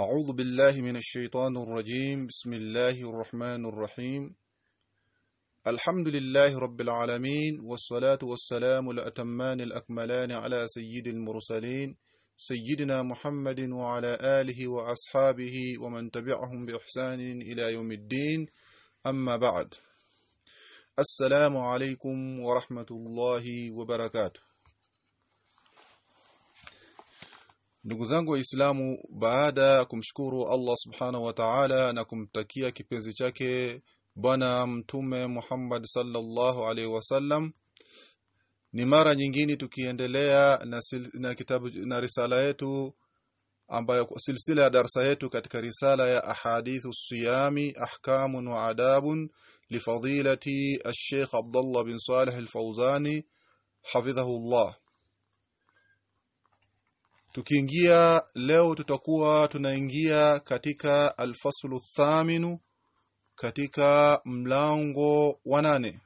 أعوذ بالله من الشيطان الرجيم. بسم الله الرحمن الرحيم. الحمد لله رب العالمين والصلاة والسلام الأتمان الأكملان على سيد المرسلين سيدنا محمد وعلى آله وأصحابه ومن تبعهم بإحسان إلى يوم الدين. أما بعد السلام عليكم ورحمة الله وبركاته. Ndugu zangu waislamu baada ya kumshukuru Allah subhanahu wa ta'ala na kumtakia kipenzi chake bwana mtume Muhammad sallallahu alaihi wasallam ni mara nyingine tukiendelea na, sil, na kitabu na risala yetu ambayo silsila ya darasa yetu katika risala ya ahadithu siyami ahkamun wa adabun lifadilati al-Sheikh Abdullah bin saleh al-Fawzani hafidhahu Allah Tukiingia leo tutakuwa tunaingia katika alfaslu thaminu katika mlango wa nane.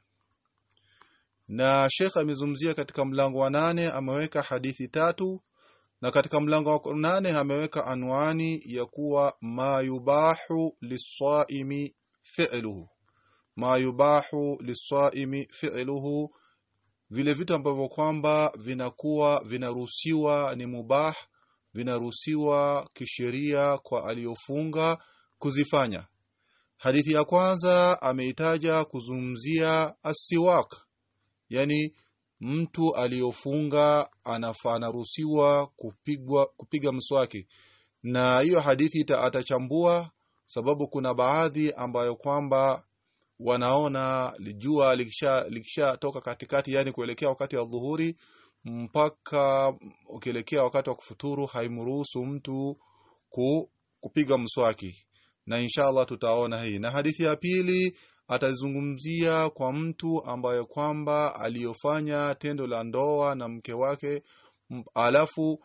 Na Sheikh amezumzia katika mlango wa nane ameweka hadithi tatu na katika mlango wa nane ameweka anwani ya kuwa ma yubahu lisaimi fi'luhu. Ma yubahu lisaimi fi'luhu vile vitu ambavyo kwamba vinakuwa vinaruhusiwa ni mubah vinaruhusiwa kisheria kwa aliyofunga kuzifanya. Hadithi ya kwanza ameitaja kuzungumzia asiwak yani mtu aliyofunga anaruhusiwa kupigwa kupiga mswaki. Na hiyo hadithi atachambua sababu kuna baadhi ambayo kwamba wanaona jua likisha likishatoka katikati yani kuelekea wakati wa dhuhuri mpaka ukielekea wakati wa kufuturu haimruhusu mtu ku, kupiga mswaki. Na inshallah tutaona hii. Na hadithi ya pili atazungumzia kwa mtu ambaye kwamba aliyofanya tendo la ndoa na mke wake alafu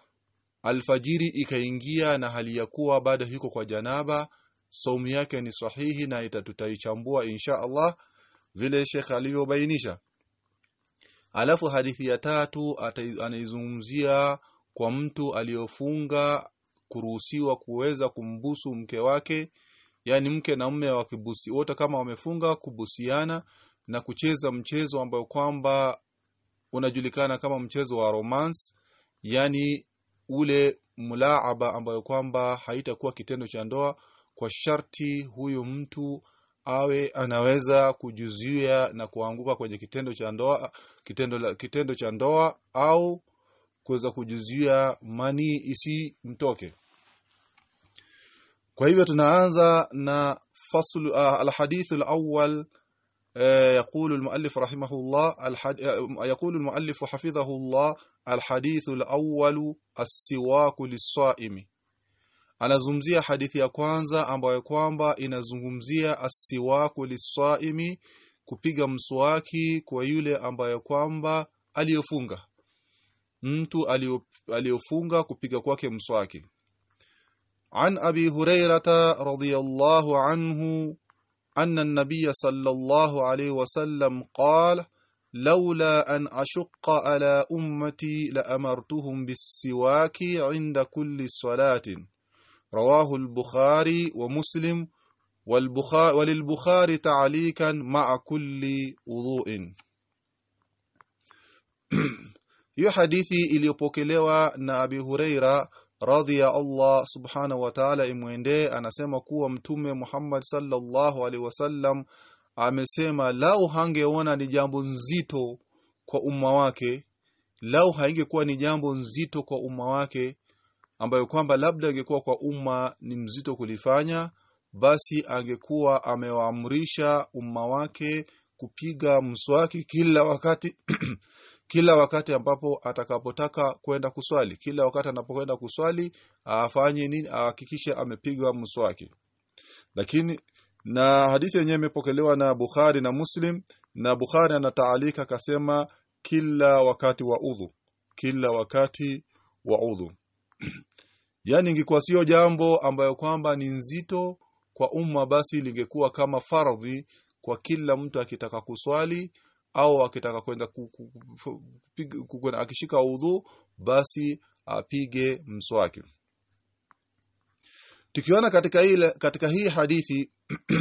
alfajiri ikaingia na hali ya kuwa bado yuko kwa janaba saumu yake ni sahihi na itatutaichambua insha Allah vile Sheikh alivyobainisha. Alafu hadithi ya tatu anaizungumzia kwa mtu aliyofunga kuruhusiwa kuweza kumbusu mke wake yani mke na mume wakibusi wote kama wamefunga kubusiana na kucheza mchezo ambao kwamba unajulikana kama mchezo wa romance yani ule mulaaba ambayo kwamba haitakuwa kitendo cha ndoa kwa sharti huyu mtu awe anaweza kujuzuia na kuanguka kwenye kitendo cha ndoa kitendo la, kitendo cha ndoa au kuweza kujuzuia mani isimtoke kwa hivyo tunaanza na fasl uh, alhadith alawwal يقول المؤلف رحمه الله يقول المؤلف حفظه الله الحديث الأول السواك للصائم anazungumzia hadithi ya kwanza ambayo kwamba inazungumzia asiwaku lisaimi kupiga mswaki kwa yule ambayo kwamba aliyofunga mtu aliyofunga kupiga kwake mswaki عن أبي هريرة رضي الله عنه أن النبي صلى الله عليه وسلم قال لولا أن أشق على أمتي لأمرتهم بالسواك عند كل صلاة رواه البخاري ومسلم والبخاري وللبخاري تعليقا مع كل وضوء hiyo hadithi iliyopokelewa na Abi Huraira radhi ya Allah subhanahu wa ta'ala imwendee anasema kuwa mtume Muhammad sallallahu alaihi wasallam amesema lau hangeona ni jambo nzito kwa umma wake lau haingekuwa ni jambo nzito kwa umma wake ambayo kwamba labda angekuwa kwa umma ni mzito kulifanya basi angekuwa amewaamrisha umma wake kupiga mswaki kila wakati kila wakati ambapo atakapotaka kwenda kuswali. Kila wakati anapokwenda kuswali afanye nini? Ahakikishe amepiga mswaki. Lakini na hadithi yenyewe imepokelewa na Bukhari na Muslim na Bukhari anataalika akasema kila wakati wa udhu kila wakati wa udhu yani ingekuwa sio jambo ambayo kwamba ni nzito kwa umma basi lingekuwa kama faradhi kwa kila mtu akitaka kuswali au akitaka kwenda akishika udhu basi apige mswaki. Tukiona katika ile katika hii hadithi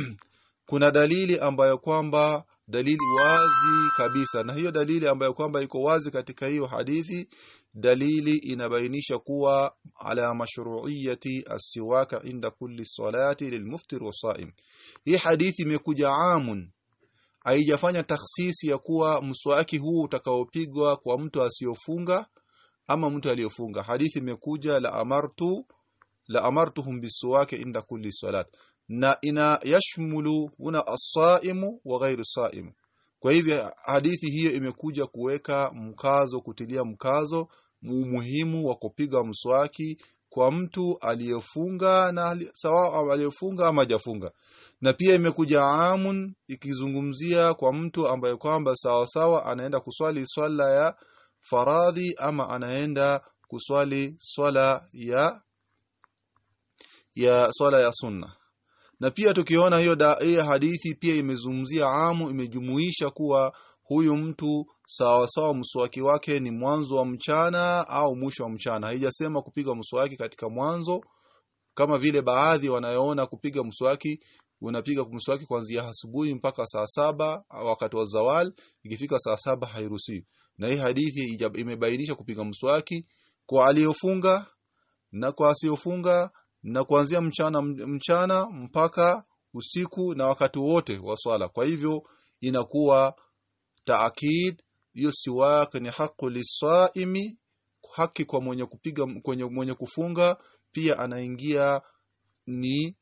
kuna dalili ambayo kwamba dalili wazi kabisa. Na hiyo dalili ambayo kwamba iko wazi katika hiyo hadithi dalili inabainisha kuwa ala mashru'iyati asiwaka inda kulli salati lilmuftir wasaim hii hadithi imekuja amun haijafanya takhsisi ya kuwa mswaki huu utakaopigwa kwa mtu asiyofunga ama mtu aliyofunga hadithi imekuja la amartu la amartuhum biswaki inda kulli salat na ina yashmulu huna as-saimu wa ghairu saim kwa hivyo hadithi hiyo imekuja kuweka mkazo kutilia mkazo umuhimu wa kupiga mswaki kwa mtu aliyefunga na sawa aliyefunga ama hajafunga. Na pia imekuja amun ikizungumzia kwa mtu ambaye kwamba sawa sawa anaenda kuswali swala ya faradhi ama anaenda kuswali swala ya ya swala ya sunna na pia tukiona hiyo daia hadithi pia imezungumzia amu imejumuisha kuwa huyu mtu sawa sawa mswaki wake ni mwanzo wa mchana au mwisho wa mchana. Haijasema kupiga mswaki katika mwanzo kama vile baadhi wanayoona kupiga mswaki unapiga mswaki kuanzia asubuhi mpaka saa saba wakati wa zawal ikifika saa saba hairuhusiwi na hii hadithi imebainisha kupiga mswaki kwa aliyofunga na kwa asiyofunga na kuanzia mchana mchana mpaka usiku na wakati wote wa swala. Kwa hivyo inakuwa taakid hiyo siwak ni haqu lisaimi haki kwa mwenye kupiga kwenye mwenye kufunga pia anaingia ni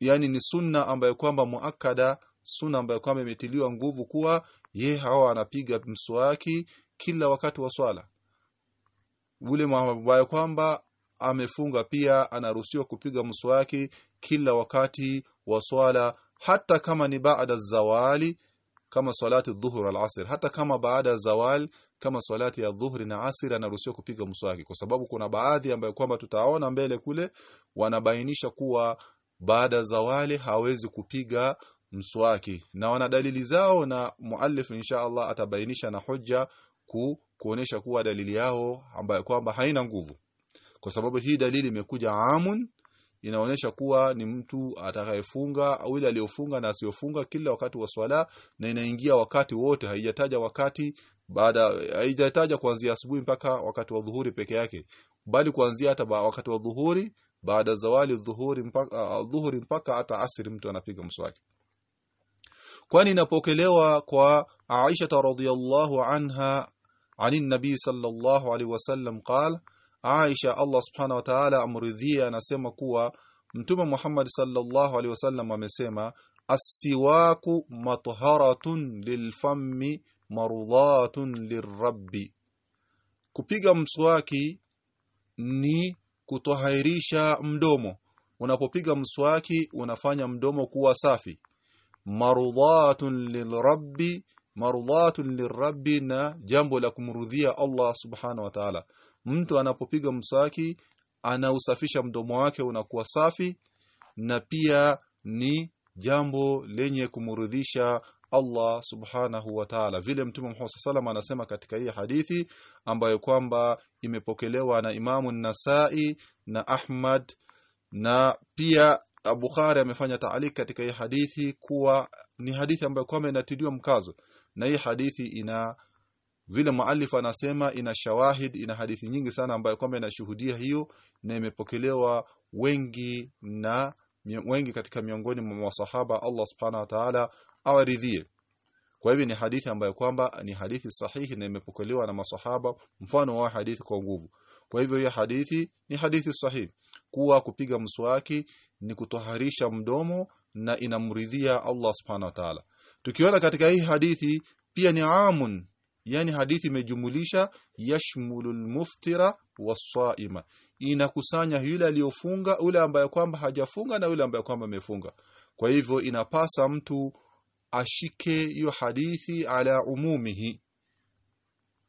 yani ni sunna ambayo kwamba muakada sunna ambayo kwamba imetiliwa nguvu kuwa ye hawa anapiga mswaki kila wakati wa swala. Ule ambayo kwamba amefunga pia anaruhusiwa kupiga mswaki kila wakati wa swala hata kama ni baada zawali kama salati dhuhur al-asr hata kama baada zawal kama salati ya dhuhri na asr anaruhusiwa kupiga mswaki. Kwa sababu kuna baadhi ambayo kwamba tutaona mbele kule wanabainisha kuwa baada zawali hawezi kupiga mswaki. Na wana dalili zao na muallif insha Allah atabainisha na hoja ku, kuonesha kuwa dalili yao ambayo kwamba haina nguvu kwa sababu hii dalili imekuja amun inaonyesha kuwa ni mtu atakayefunga au ile aliyofunga na asiyofunga kila wakati wa swala na inaingia wakati wote haijataja wakati baada haijataja kuanzia asubuhi mpaka wakati wa dhuhuri peke yake bali kuanzia hata wakati wa dhuhuri baada zawali dhuhuri mpaka uh, dhuhuri mpaka hata asri mtu anapiga mswaki kwani inapokelewa kwa Aisha radhiyallahu anha عن النبي صلى الله عليه وسلم قال Aisha Allah subhanahu wa ta'ala amridhia anasema kuwa Mtume Muhammad sallallahu alaihi wasallam amesema as-siwaku matharatun lilfami marudhatun lirabbi kupiga mswaki ni kutohairisha mdomo. Unapopiga mswaki unafanya mdomo kuwa safi. Marudhatun lilrabbi marudhatun lirabbi na jambo la kumrudhia Allah subhanahu wa ta'ala mtu anapopiga mswaki anausafisha mdomo wake unakuwa safi na pia ni jambo lenye kumurudhisha Allah subhanahu wa ta'ala. Vile mtume Muhammad sallam anasema katika hii hadithi ambayo kwamba imepokelewa na Imamu Nasai na Ahmad na pia Bukhari amefanya taalik katika hii hadithi kuwa ni hadithi ambayo kwamba inatidiwa mkazo na hii hadithi ina vile muallif anasema ina shawahid ina hadithi nyingi sana ambayo kwamba inashuhudia hiyo na imepokelewa wengi na wengi katika miongoni mwa masahaba. Allah subhanahu wa ta'ala awaridhie. Kwa hivyo ni hadithi ambayo kwamba ni hadithi sahihi na imepokelewa na masahaba mfano wa hadithi kwa nguvu. Kwa hivyo hiyo hadithi ni hadithi sahihi. Kuwa kupiga mswaki ni kutoharisha mdomo na inamridhia Allah subhanahu wa ta'ala. Tukiona katika hii hadithi pia ni amun yani hadithi imejumulisha yashmulul muftira wasaima inakusanya yule aliyofunga yule ambaye kwamba hajafunga na yule ambaye kwamba amefunga. Kwa hivyo inapasa mtu ashike hiyo hadithi ala umumihi.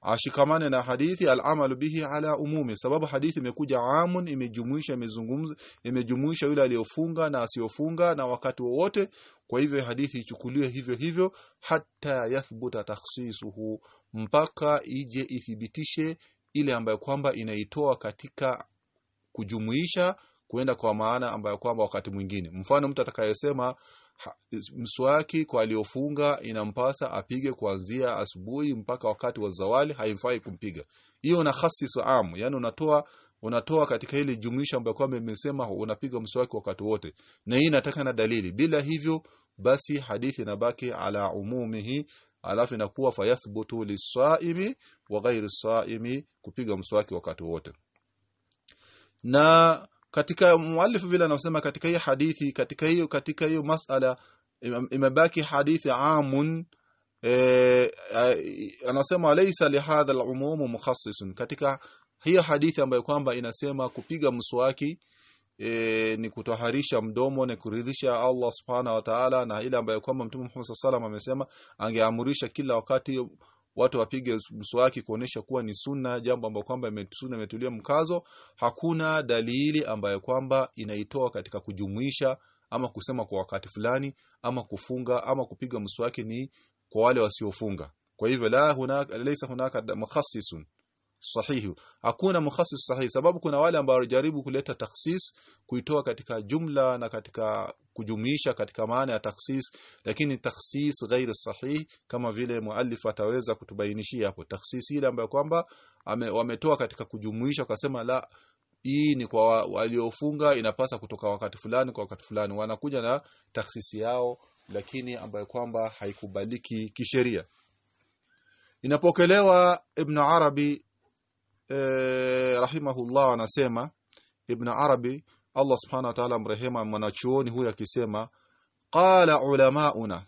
Ashikamane na hadithi al'amalu bihi ala umumi. Sababu hadithi imekuja amun imejumuisha imezungumza imejumuisha yule aliyofunga na asiyofunga na wakati wowote kwa hivyo hadithi ichukuliwe hivyo hivyo hata yathbuta takhsisuhu mpaka ije ithibitishe ile ambayo kwamba inaitoa katika kujumuisha kuenda kwa maana ambayo kwamba wakati mwingine. Mfano mtu atakayesema mswaki kwa aliyofunga inampasa apige kuanzia asubuhi mpaka wakati wa zawali haifai kumpiga. Hiyo una khasisu am yani unatoa unatoa katika ile jumlisha ambayo kwamba imesema unapiga mswaki wakati wote. Na hii inataka na dalili. Bila hivyo basi hadithi inabaki ala umumihi alafu inakuwa fayathbutu lisaimi wa ghairi saimi kupiga mswaki wakati wote. Na katika muallifu vile anasema katika hii hadithi katika hiyo katika hiyo masala im- imebaki hadithi amun eh, anasema laysa lihadha al-umum mukhassis katika hiyo hadithi ambayo kwamba inasema kupiga mswaki e, ni kutoharisha mdomo na kuridhisha Allah subhanahu wa ta'ala na ile ambayo kwamba Mtume Muhammad sallallahu amesema angeamurisha kila wakati watu wapige mswaki kuonesha kuwa ni sunna jambo ambalo kwamba imetusuna imetulia mkazo. Hakuna dalili ambayo kwamba inaitoa katika kujumuisha ama kusema kwa wakati fulani ama kufunga ama kupiga mswaki ni kwa wale wasiofunga. Kwa hivyo la hunaka laysa hunaka mukhassisun sahihi hakuna mukhassis sahihi sababu kuna wale ambao wajaribu kuleta takhsis kuitoa katika jumla na katika kujumlisha katika maana ya takhsis lakini takhsis ghairi sahihi kama vile muallif ataweza kutubainishia hapo. Takhsis ile ambayo kwamba ame- wametoa katika kujumuisha wakasema la hii ni kwa waliofunga inapasa kutoka wakati fulani kwa wakati fulani. Wanakuja na takhsisi yao lakini ambayo kwamba haikubaliki kisheria. Inapokelewa ibn arabi eh, rahimahullah anasema ibn arabi Allah subhanahu wa ta'ala mrehema mwanachuoni huyu akisema qala ulamauna.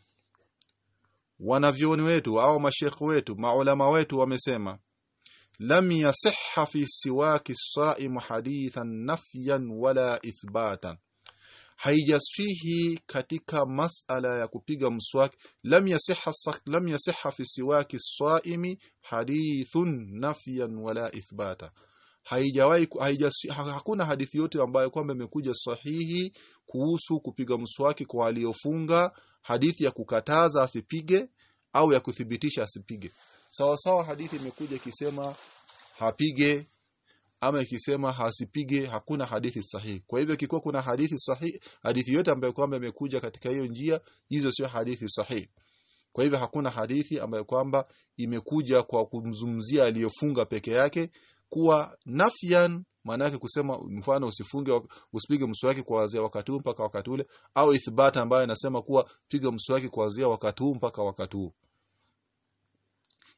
Wanavyoni wetu au mashekh wetu maulama wetu wamesema lam yasihha fi siwaki saim hadithan nafyan wala ithbatan haijasihi katika masala ya kupiga mswaki lam yasiha lam yasiha fi siwaki saimi hadithun nafyan wala ithbata. Haijawahi hakuna hadithi yote ambayo kwamba imekuja sahihi kuhusu kupiga mswaki kwa aliyofunga hadithi ya kukataza asipige au ya kuthibitisha asipige. Sawa sawa hadithi imekuja ikisema hapige ama ikisema hasipige hakuna hadithi sahihi. Kwa hivyo ikikuwa kuna hadithi sahihi hadithi yote ambayo kwamba imekuja katika hiyo njia hizo sio hadithi sahihi. Kwa hivyo hakuna hadithi ambayo kwamba imekuja kwa kumzumzia aliyofunga peke yake kuwa nafyan maana yake kusema mfano usifunge usipige mswaki kuanzia wakati huu mpaka wakati ule au ithbata ambayo inasema kuwa piga mswaki kuanzia wakati huu mpaka wakati huu.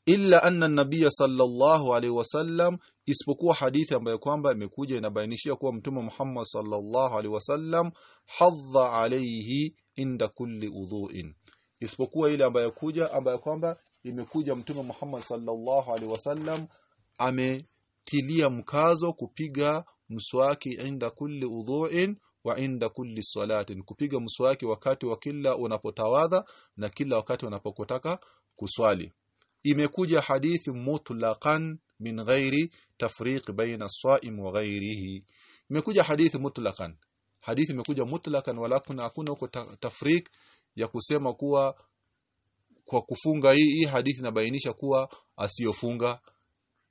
Illa anna an-nabiy sallallahu alayhi wasallam isipokuwa hadithi ambayo kwamba imekuja inabainishia kuwa mtume Muhammad sallallahu alaihi wasallam hadha alayhi inda kulli udhuin. Isipokuwa ile ambayo kuja ambayo kwamba imekuja mtume Muhammad sallallahu alaihi wasallam ametilia mkazo kupiga mswaki inda kulli udhuin wa inda kulli salatin kupiga mswaki wakati wa kila unapotawadha na kila wakati unapokotaka kuswali. Imekuja hadithi mutlaqan min ghairi tafriq baina as-sa'im wa ghairihi. Imekuja hadithi mutlaqan hadithi imekuja mutlaqan wala kuna hakuna huko tafriq ya kusema kuwa kwa kufunga hii hii hadithi inabainisha kuwa asiyofunga.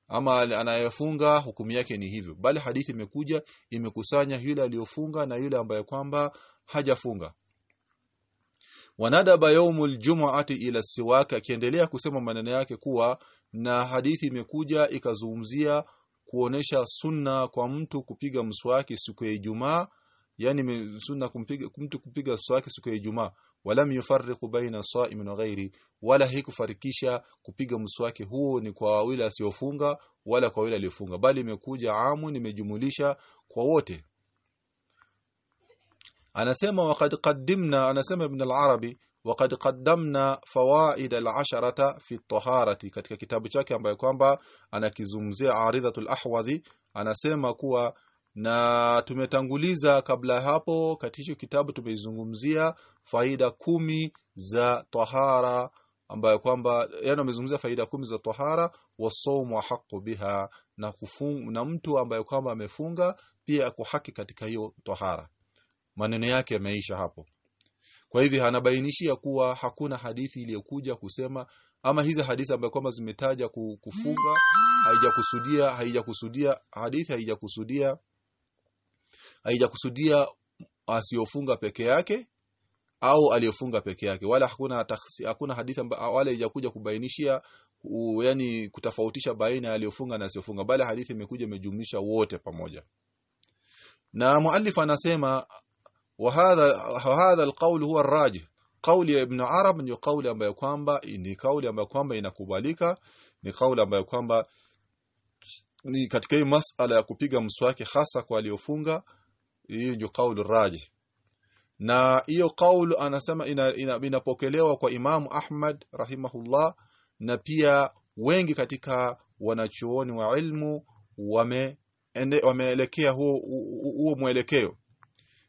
Ama anayefunga hukumu yake ni hivyo. Bali hadithi imekuja imekusanya yule aliyofunga na yule ambaye kwamba hajafunga. Wanadaba yaumul jumu'ati ila siwaka akiendelea kusema maneno yake kuwa na hadithi imekuja ikazungumzia kuonesha sunna kwa mtu kupiga mswaki siku ya Ijumaa yani sunna kumpiga mtu kupiga mswaki siku ya Ijumaa. Walam yufarriqu baina sa'imin wa ghairi wala hikufarikisha kupiga mswaki huo ni kwa wale asiyofunga wala kwa wale aliyofunga bali imekuja amu nimejumulisha kwa wote. Anasema waqad qaddimna anasema ibn al-arabi waqad قدمنا فوائد العشرة في الطهارة katika kitabu chake ambayo kwamba anakizungumzia aridhatul ahwadhi anasema kuwa na tumetanguliza kabla hapo katika kitabu tumeizungumzia faida kumi za tahara ambayo kwamba yani amezungumzia faida kumi za tahara wasaumu haqu biha na kufunga na mtu ambaye kwamba amefunga pia ako haki katika hiyo tahara. Maneno yake yameisha hapo kwa hivyo anabainishia kuwa hakuna hadithi iliyokuja kusema ama hizi hadithi ambazo kwamba zimetaja kufunga haijakusudia haijakusudia hadithi haijakusudia haijakusudia asiyofunga peke yake au aliyofunga peke yake. Wala hakuna hakuna hadithi ambayo wala haijakuja kubainishia u, yani kutofautisha baina aliyofunga na asiyofunga bali hadithi imekuja imejumlisha wote pamoja. Na muallif anasema hadha hadha alqawl huwa arrajih kauli ya ibn arab ni kauli ambayo kwamba ni kauli ambayo kwamba inakubalika. Ni kauli ambayo kwamba ni katika hii masala ya kupiga mswaki hasa kwa aliyofunga hiyo ndio kauli rajih na hiyo kaulu anasema inapokelewa ina, kwa Imamu Ahmad rahimahullah na pia wengi katika wanachuoni wa ilmu wame wameelekea huo, huo mwelekeo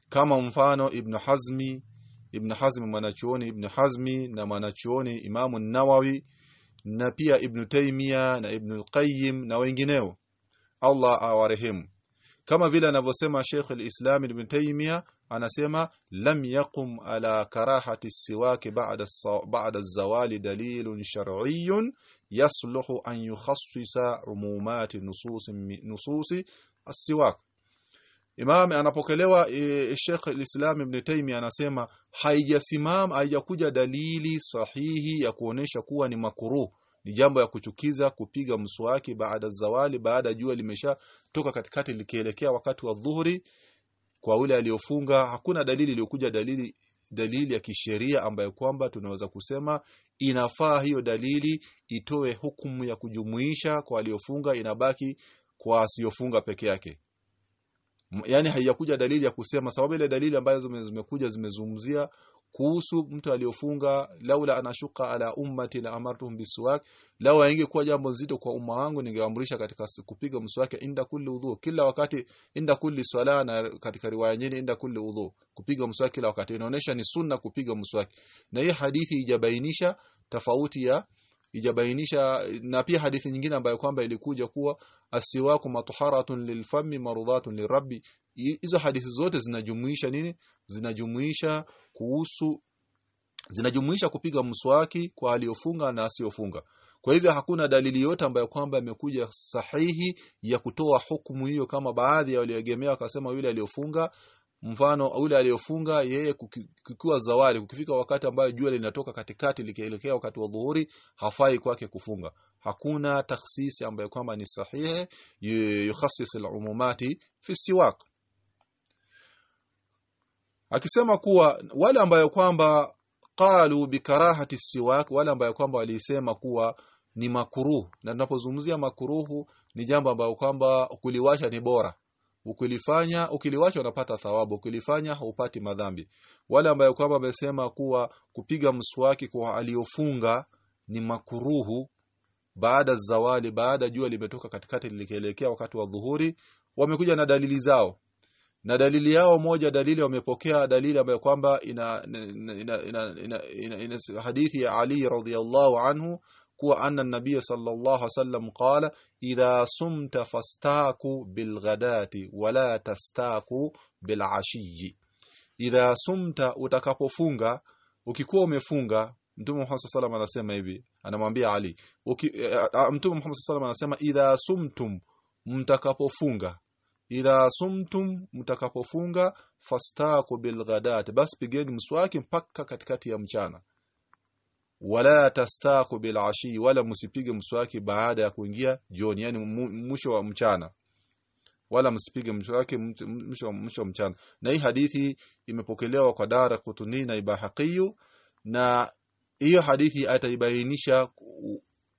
kama mfano Ibn Hazmi Ibn Hazmi mwanachuoni Ibn Hazmi na mwanachuoni Imamu Nawawi na pia Ibn Taymiya na Ibn al-Qayyim na wengineo Allah awarehemu kama vile anavyosema Sheikh al-Islam Ibn Taymiyyah anasema lam yaqum ala karahati siwak ba'da ba'da az-zawali dalilun shar'iyyun yasluhu an yukhassisa umumat nusus nusus as-siwak Imam anapokelewa e, Sheikh al-Islam Ibn Taymi anasema haijasimama haijakuja dalili sahihi ya kuonesha kuwa ni makuru ni jambo ya kuchukiza kupiga mswaki baada zawali baada jua limesha toka katikati likielekea wakati wa dhuhuri. Kwa ule aliyofunga hakuna dalili iliyokuja dalili dalili ya kisheria ambayo kwamba tunaweza kusema inafaa hiyo dalili itoe hukumu ya kujumuisha kwa aliyofunga inabaki kwa asiyofunga peke yake yani haijakuja dalili ya kusema sababu ile dalili ambazo zimekuja zimezungumzia kuhusu mtu aliyofunga laula anashuka ala ummati la amartuhum biswak lawa ingekuwa jambo zito kwa umma wangu ningeamrisha katika kupiga mswaki inda kulli udhu kila wakati inda kulli swala na katika riwaya nyingine inda kulli udhu kupiga mswaki kila wakati. Inaonesha ni sunna kupiga mswaki. Na hii hadithi ijabainisha tofauti ya ijabainisha na pia hadithi nyingine ambayo kwamba ilikuja kuwa asiwaku matuharatun lilfami marudhatun lirabbi. Hizo hadithi zote zinajumuisha nini? Zinajumuisha kuhusu zinajumuisha kupiga mswaki kwa aliyofunga na asiyofunga. Kwa hivyo hakuna dalili yote ambayo kwamba imekuja sahihi ya kutoa hukumu hiyo kama baadhi ya walioegemea wakasema yule aliyofunga mfano yule aliyofunga yeye kukiwa zawali kukifika wakati ambayo jua linatoka katikati likielekea wakati wa dhuhuri hafai kwake kufunga. Hakuna takhsisi ambayo kwamba ni sahihi yukhassis al-umumati fi siwak. Akisema kuwa wale ambayo kwamba qalu bikarahati siwak wale ambayo kwamba walisema kuwa ni makuruhu na tunapozungumzia makuruhu ni jambo ambayo kwamba kuliwasha ni bora ukilifanya ukiliwacha unapata thawabu ukilifanya haupati madhambi. Wale ambayo kwamba wamesema kuwa kupiga mswaki kwa aliyofunga ni makuruhu baada zawali baada jua limetoka katikati lilikelekea wakati wa dhuhuri wamekuja na dalili zao. Na dalili yao moja dalili wamepokea dalili ambayo kwamba ina, ina, ina, ina, ina, ina, ina ina hadithi ya Ali radhiallahu anhu kuwa anna nabiy sallallahu alaihi wasallam qala idha sumta fastaku bilghadati wala tastaku bilashiyi idha sumta utakapofunga ukikuwa umefunga Mtume Muhammad sallallahu anasema hivi anamwambia Ali Uki, uh, Mtume Muhammad sallallahu anasema idha sumtum mtakapofunga idha sumtum mtakapofunga fastaku bilghadati. Basi pigeni mswaki mpaka katikati ya mchana wala tastaku bilashi wala msipige mswaki baada ya kuingia jioni yani mwisho wa mchana. Wala msipige mswaki mwisho wa mchana. Na hii hadithi imepokelewa kwa Dara kutuni na Ibahaqiyu na hiyo hadithi ataibainisha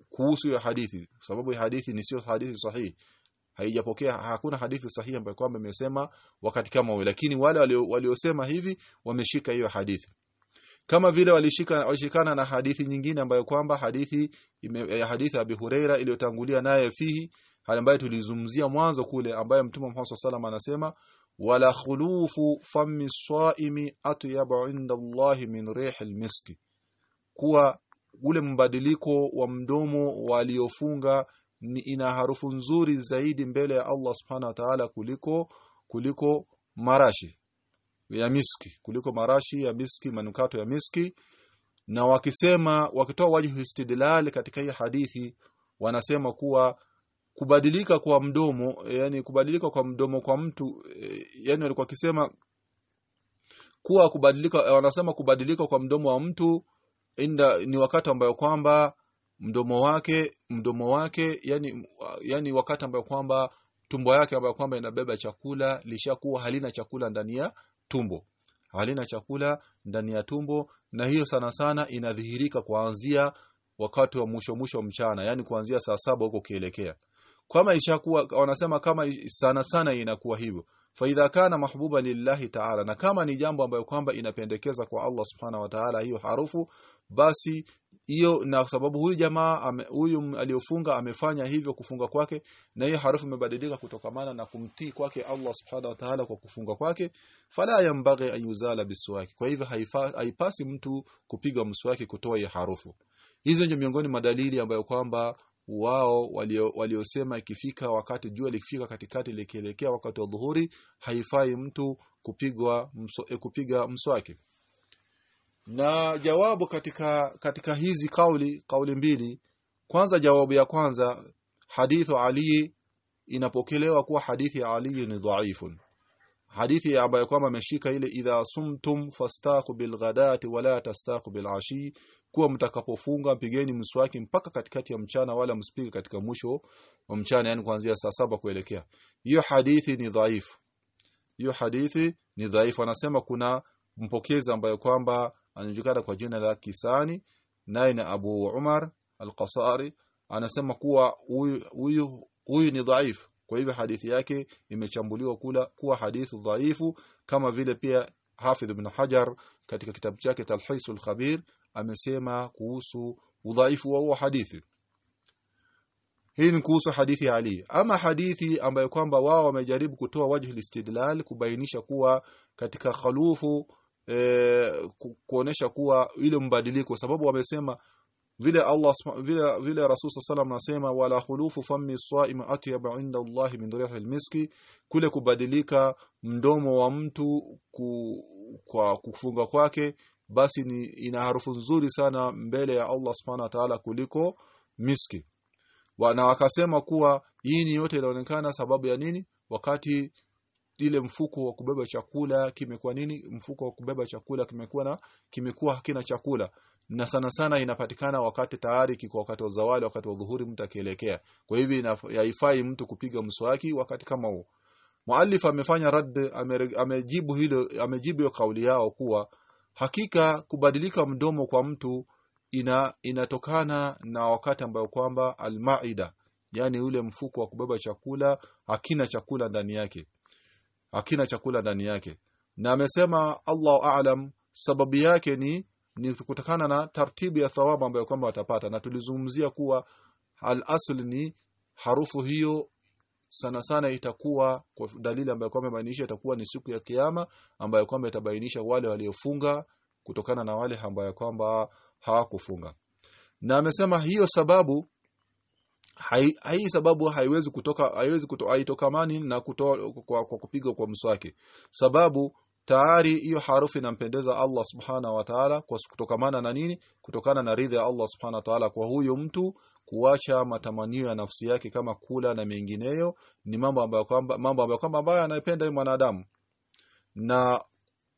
kuhusu hiyo hadithi. Sababu hiyo hadithi ni sio hadithi sahihi. Haijapokea hakuna hadithi sahihi ambayo kwamba imesema wakati kama huo lakini wale waliosema hivi wameshika hiyo hadithi kama vile walishika walishikana na hadithi nyingine ambayo kwamba hadithi hadithi ya Abi Huraira iliyotangulia naye fihi ambayo tulizumzia mwanzo kule ambayo Mtume Muhammad sallallahu anasema wala khulufu fami swaimi atyabu inda Allah min rihil miski kuwa ule mbadiliko wa mdomo waliofunga ni ina harufu nzuri zaidi mbele ya Allah subhanahu wa ta'ala kuliko kuliko marashi ya miski kuliko marashi ya miski manukato ya miski. Na wakisema wakitoa wajhu istidlal katika hii hadithi wanasema kuwa kubadilika kwa mdomo yani kubadilika kwa mdomo kwa mtu yani walikuwa kisema kuwa kubadilika wanasema kubadilika kwa mdomo wa mtu inda ni wakati ambayo kwamba mdomo wake mdomo wake yani yani wakati ambayo kwamba tumbo yake ambayo kwamba inabeba chakula lishakuwa halina chakula ndani ya tumbo. Halina chakula ndani ya tumbo na hiyo sana sana inadhihirika kuanzia wakati wa mwisho mwisho mchana yani kuanzia saa saba huko kielekea kama ishakuwa wanasema kama sana sana inakuwa hivyo. Faidha kana mahbuba lillahi ta'ala na kama ni jambo ambayo kwamba inapendekeza kwa Allah subhana wa ta'ala hiyo harufu basi hiyo na sababu huyu jamaa huyu aliyofunga amefanya hivyo kufunga kwake na hiyo harufu imebadilika kutokamana na kumtii kwake Allah subhanahu wa ta'ala kwa kufunga kwake fala yambaghi ayuzala biswaki. Kwa hivyo haipasi mtu kupiga mswaki kutoa hiyo harufu. Hizo ndio miongoni madalili ambayo kwamba wao waliosema walio ikifika wakati jua likifika katikati likielekea wakati wa dhuhuri haifai mtu kupigwa mso, eh, kupiga mswaki na jawabu katika katika hizi kauli kauli mbili kwanza jawabu ya kwanza hadithu Ali inapokelewa kuwa hadithi ya Ali ni dhaifu hadithi ambayo kwamba ameshika ile idha sumtum fastaqu bilghadati wala tastaqu bilashi kuwa mtakapofunga mpigeni mswaki mpaka katikati ya mchana wala msipige katika mwisho wa mchana yani kuanzia saa saba kuelekea. Hiyo hadithi ni dhaifu. Hiyo hadithi ni dhaifu. Anasema kuna mpokezi ambayo kwamba anajulikana kwa jina la Kisani naye na Abu Umar al-Qasari. Anasema kuwa huyu huyu ni dhaifu. Kwa hivyo hadithi yake imechambuliwa kula kuwa hadithi dhaifu kama vile pia Hafidh ibn Hajar katika kitabu chake Talhisul Khabir amesema kuhusu udhaifu wa huo hadithi. Hii ni kuhusu hadithi ya Ali. Ama hadithi ambayo kwamba wao wamejaribu kutoa wajhul istidlal kubainisha kuwa katika khalufu e, kuonesha kuwa ile mbadiliko sababu wamesema vile Allah vile vile Rasul sallam anasema wala khulufu fammi saim atyab inda Allah min rihil miski kule kubadilika mdomo wa mtu ku, kwa kufunga kwake basi ni ina harufu nzuri sana mbele ya Allah subhanahu wa ta'ala kuliko miski. Na wakasema kuwa hii ni yote inaonekana sababu ya nini? Wakati ile mfuko wa kubeba chakula kimekuwa nini? Mfuko wa kubeba chakula kimekuwa na kimekuwa hakina chakula. Na sana sana inapatikana wakati tayari kiko wakati wa zawali wakati wa dhuhuri mtu akielekea. Kwa hivyo haifai mtu kupiga mswaki wakati kama huo. Muallif amefanya rad amejibu hilo amejibu hiyo kauli yao kuwa hakika kubadilika mdomo kwa mtu ina inatokana na wakati ambayo kwamba almaida yani ule mfuko wa kubeba chakula hakina chakula ndani yake hakina chakula ndani yake. Na amesema Allahu aalam sababu yake ni ni kutokana na tartibu ya thawabu ambayo kwamba watapata. Na tulizungumzia kuwa al asl ni harufu hiyo sana sana itakuwa kwa dalili ambayo kwamba imebainisha itakuwa ni siku ya kiyama ambayo kwamba itabainisha wale waliofunga kutokana na wale ambayo kwamba hawakufunga. Na amesema hiyo sababu hai, hai sababu haiwezi kutoka haiwezi kutoka na kutoa kwa, kwa kupiga kwa mswaki. Sababu tayari hiyo harufu inampendeza Allah subhana wa ta'ala kwa kutokamana na nini? Kutokana na ridha ya Allah subhana wa ta'ala kwa huyo mtu kuacha matamanio ya nafsi yake kama kula na mengineyo ni mambo ambayo kwamba mambo ambayo kwamba ambayo anayependa mwanadamu. Na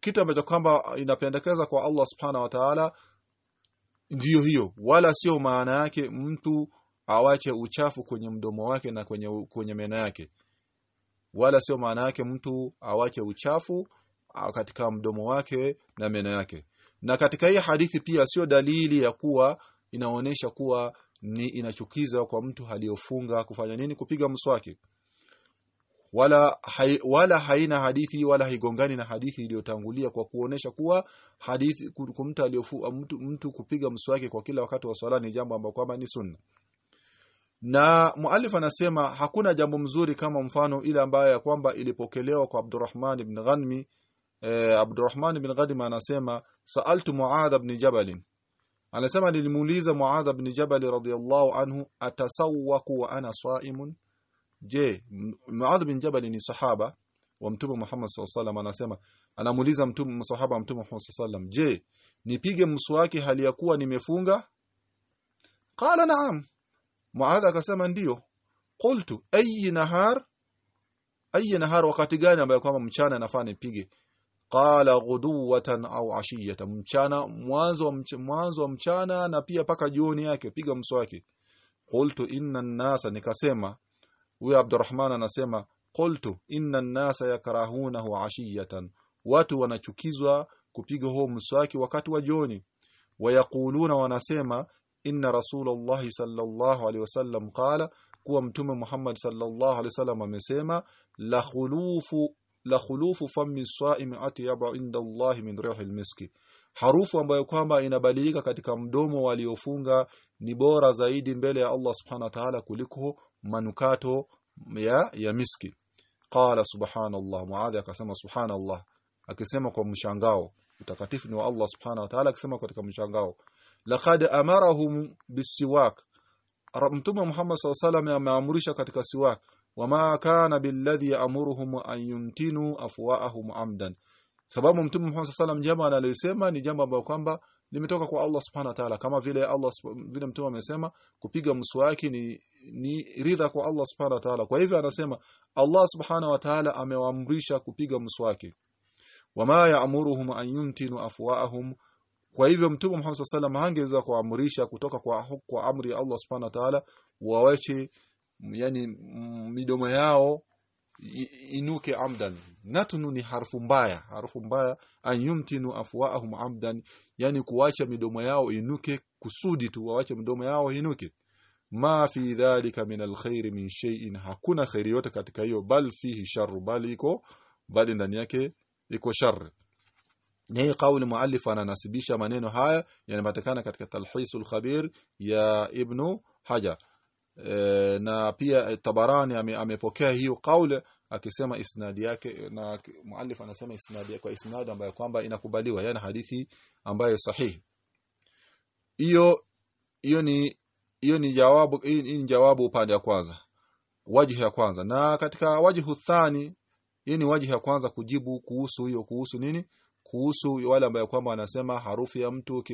kitu ambacho kwamba inapendekeza kwa Allah subhana wa ta'ala ndiyo hiyo. Wala sio maana yake mtu awache uchafu kwenye mdomo wake na kwenye kwenye meno yake. Wala sio maana yake mtu awache uchafu katika mdomo wake na meno yake. Na katika hii hadithi pia sio dalili ya kuwa inaonesha kuwa ni inachukiza kwa mtu aliyofunga kufanya nini kupiga mswaki. Wala hai, wala haina hadithi wala haigongani na hadithi iliyotangulia kwa kuonesha kuwa hadithi kumta aliyofu mtu, mtu kupiga mswaki kwa kila wakati wa swala ni jambo ambalo kwamba ni sunna na muallif anasema hakuna jambo mzuri kama mfano ile ambayo ya kwamba ilipokelewa kwa Abdurrahman ibn Ghanmi. Eh, Abdurrahman ibn Ghanmi anasema saaltu Muadh ibn Jabal. Anasema nilimuuliza Muadh ibn Jabal radhiyallahu anhu atasawwaku wa ana saimun? Je Muadh ibn Jabal ni sahaba wa mtume Muhammad sallallahu alaihi anasema anamuuliza mtume msahaba mtume Muhammad sallallahu alaihi je nipige mswaki hali ya kuwa nimefunga? Qala naam Muadh akasema ndiyo qultu ayi nahar? Ayi nahar? Wakati gani ambayo kwamba mchana nafaa nipige? Qala ghuduwatan au ashiyatan. Mchana mwanzo mwanzo wa mchana na pia paka jioni yake. Piga mswaki. Qultu inna nasa nikasema huyo Abdurrahman anasema qultu inna nasa yakrahunahu ashiyatan. Watu wanachukizwa kupiga huo mswaki wakati wa jioni. Wayakuluna wanasema inna rasulullah sallallahu alaihi wasallam qala kuwa mtume Muhammad sallallahu alaihi wasallam amesema la khulufu la khulufu fami swaimi atyabu inda Allah min rihil miski harufu ambayo kwamba inabadilika katika mdomo waliofunga ni bora zaidi mbele ya Allah subhanahu wa ta'ala kuliko manukato ya, ya miski. Qala subhanallah muadhi akasema subhanallah akisema kwa mshangao. Utakatifu ni wa Allah subhanahu wa ta'ala akisema katika mshangao laqad amarahum bisiwak mtume Muhammad SAW ameamrisha katika siwak. Wama kana billadhi amuruhum an yuntinu afwaahum amdan. Sababu mtume Muhammad SAW jambo analisema ni jambo ambalo kwamba limetoka kwa Allah subhanahu wa ta'ala. Kama vile Allah vile mtume amesema kupiga mswaki ni ni ridha kwa Allah subhanahu wa ta'ala. Kwa hivyo anasema Allah subhanahu wa ta'ala amewaamrisha kupiga mswaki. Wama ya'muruhum an yuntinu afwaahum kwa hivyo mtume Muhammad sallallahu alaihi hangeweza kuamrisha kutoka kwa kwa amri ya Allah subhanahu wa ta'ala wawache yani midomo yao inuke amdan. Natunu ni harfu mbaya harfu mbaya an yumtinu afwaahum amdan yani kuwacha midomo yao inuke kusudi tu waache midomo yao inuke. Ma fi dhalika min alkhair min shay'in hakuna khair yote katika hiyo bal fihi sharru bal iko bali ndani yake iko shar hii kauli muallif ananasibisha maneno haya yanapatikana katika talhisul khabir ya ibnu hajar. E, na pia tabarani ame, amepokea hiyo kauli akisema isnadi yake na muallif anasema isnadi kwa isnadi ambayo kwamba inakubaliwa yani hadithi ambayo sahihi. Hiyo hiyo ni hiyo ni jawabu hii ni jawabu upande wa kwanza wajhi ya kwanza. Na katika wajhu thani hii ni wajhi ya kwanza kujibu kuhusu hiyo kuhusu nini kuhusu wale ambao kwamba wanasema harufu ya mtu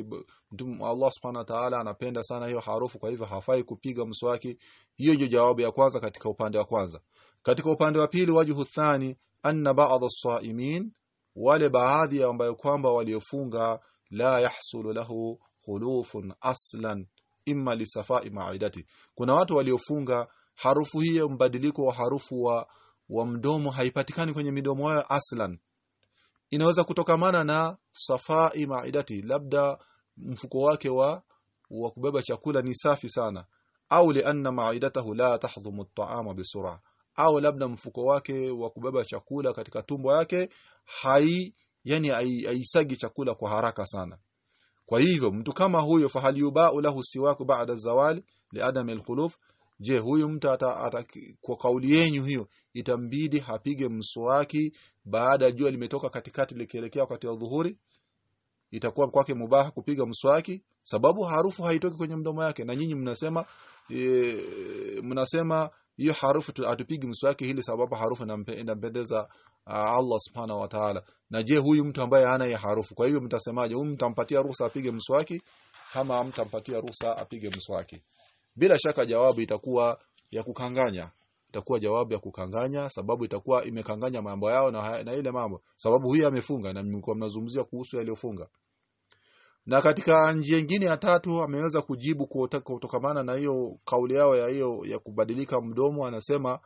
Allah subhanahu wa ta'ala anapenda sana hiyo harufu kwa hivyo hafai kupiga mswaki. Hiyo ndio jawabu ya kwanza katika upande wa kwanza. Katika upande wa pili wajhu thani anna ba'd as-sa'imin wale baadhi ambao kwamba waliofunga la yahsulu lahu khulufun aslan imma lisafai ma'idati. Kuna watu waliofunga harufu hiyo mbadiliko wa harufu wa wa mdomo haipatikani kwenye midomo yao aslan inaweza kutokamana na safai maidati labda mfuko wake wa wa kubeba chakula ni safi sana. Au lianna maidatahu la tahdhumu at-ta'ama bisura. Au labda mfuko wake wa kubeba chakula katika tumbo yake hai yani haisagi chakula kwa haraka sana. Kwa hivyo mtu kama huyo fahal yubau lahu siwaku ba'da zawali liadami al-khuluf je huyu mtu ata, ata, kwa kauli yenyu hiyo itambidi hapige mswaki baada ya jua limetoka katikati likielekea wakati wa dhuhuri? Itakuwa kwake mubaha kupiga mswaki sababu harufu haitoki kwenye mdomo yake. Na nyinyi mnasema e, mnasema hiyo harufu atupigi mswaki hili sababu harufu inampendeza Allah subhanahu wa ta'ala. Na je huyu mtu ambaye hana ya harufu kwa hivyo mtasemaje? Huyu mtampatia ruhusa apige mswaki? Kama mtampatia ruhusa apige mswaki bila shaka jawabu itakuwa ya kukanganya. Itakuwa jawabu ya kukanganya sababu itakuwa imekanganya mambo yao na, na ile mambo. Sababu huyu amefunga na mlikuwa mnazungumzia kuhusu yaliyofunga. Na katika njia nyingine ya tatu ameweza kujibu kutokamana na hiyo kauli yao ya hiyo ya kubadilika mdomo anasema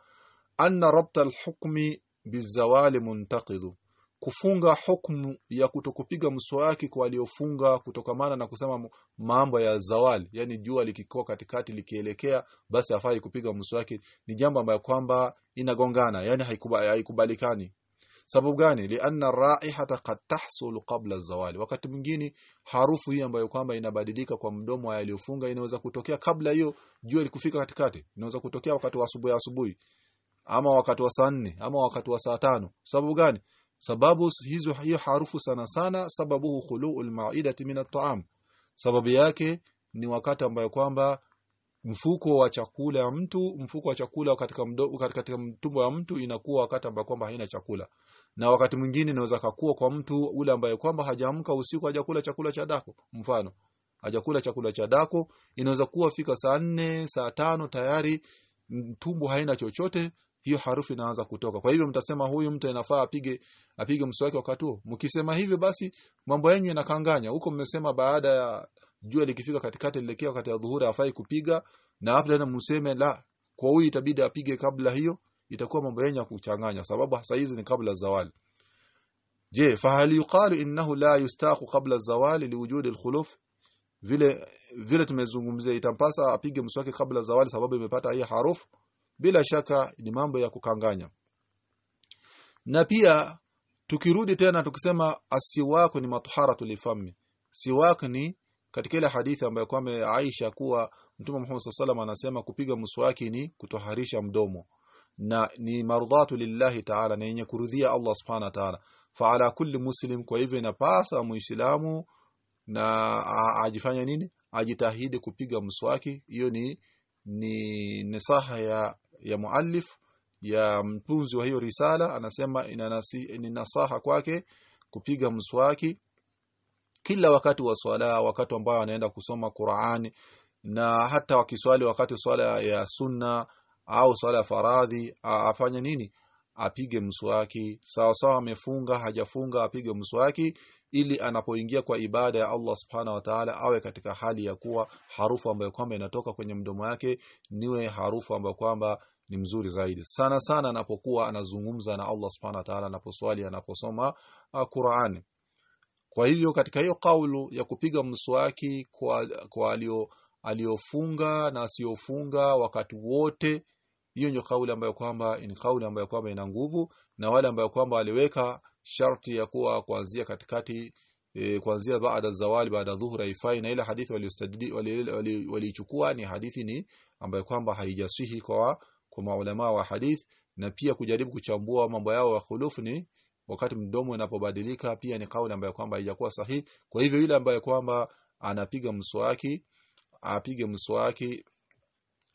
anna rabta alhukmi bizawali muntaqidhu kufunga hukumu ya kutokupiga mswaki kwa waliofunga kutokamana na kusema mambo ya zawali. Yani jua likikoa katikati likielekea basi hafai kupiga mswaki. Ni jambo ambalo kwamba inagongana yani haikubalikani. Sababu gani? Lianna raihata qad tahsul qabla zawali. Wakati mwingine harufu hii ambayo kwamba inabadilika kwa mdomo wa aliyofunga inaweza kutokea kabla hiyo jua likufika katikati. Inaweza kutokea wakati wa asubuhi asubuhi. Ama wakati wa saa 4 ama wakati wa saa tano. Sababu gani sababu hizo hiyo harufu sana sana sababu khulu'ul ma'idati min at-ta'am sababu yake ni wakati ambayo kwamba mfuko wa chakula ya mtu mfuko wa chakula katika mdomo katika mtumbo wa mtu inakuwa wakati ambayo kwamba haina chakula. Na wakati mwingine inaweza kakua kwa mtu ule ambaye kwamba hajamka usiku hajakula chakula cha dako mfano. Hajakula chakula cha dako inaweza kuwa fika saa nne saa tano tayari mtumbo haina chochote hiyo harufu inaanza kutoka. Kwa hivyo mtasema huyu mtu inafaa apige apige mswaki wakati huo. Mkisema hivyo basi mambo yenu yanakanganya. Huko mmesema baada ya jua likifika katikati lilekea wakati ya dhuhuri afai kupiga. Na hapo tena mseme la kwa huyu itabidi apige kabla hiyo itakuwa mambo yenu ya kuchanganya. Sababu hasa hizi ni kabla zawali. Je fahali yuqalu innahu la yustaqu qabla zawali liwujudi alkhuluf? Vile vile tumezungumzia itampasa apige mswaki kabla zawali sababu imepata hii harufu bila shaka ni mambo ya kukanganya. Na pia tukirudi tena tukisema asiwaku ni matuharatu lifami siwak ni katika ile hadithi ambayo kwamba Aisha kuwa Mtume Muhammad sallallahu anasema kupiga mswaki ni kutoharisha mdomo. Na ni mardhatu lillahi ta'ala na yenye kurudhia Allah subhanahu wa ta'ala. Fa ala kulli muslim kwa hivyo inapasa muislamu na ajifanya nini? Ajitahidi kupiga mswaki. Hiyo ni ni nasaha ya ya muallif ya mtunzi wa hiyo risala anasema ni nasaha kwake kupiga mswaki kila wakati wa swala wakati ambao anaenda kusoma Qur'ani na hata wakiswali wakati swala ya sunna au swala ya faradhi afanye nini? Apige mswaki. Sawa sawa amefunga hajafunga apige mswaki ili anapoingia kwa ibada ya Allah subhanahu wa ta'ala awe katika hali ya kuwa harufu ambayo kwamba inatoka kwenye mdomo wake niwe harufu ambayo kwamba ni mzuri zaidi. Sana sana anapokuwa anazungumza na Allah subhanahu wa ta'ala anaposwali anaposoma uh, Qur'ani. Kwa hivyo katika hiyo kaulu ya kupiga mswaki kwa, kwa alio aliofunga na asiofunga wakati wote hiyo ndio kauli ambayo kwamba ni kauli ambayo kwamba ina nguvu na wale ambayo kwamba waliweka sharti ya kuwa kuanzia katikati e, kuanzia baada zawali baada dhuhura ifai na ile hadithi waliostadidi waliichukua wali, wali ni hadithi ni ambayo kwamba haijasihi kwa kwa maulama wa hadith na pia kujaribu kuchambua mambo yao wa khulufu ni wakati mdomo unapobadilika pia ni kauli ambayo kwamba haijakuwa sahihi. Kwa hivyo yule ambaye kwamba anapiga mswaki apige mswaki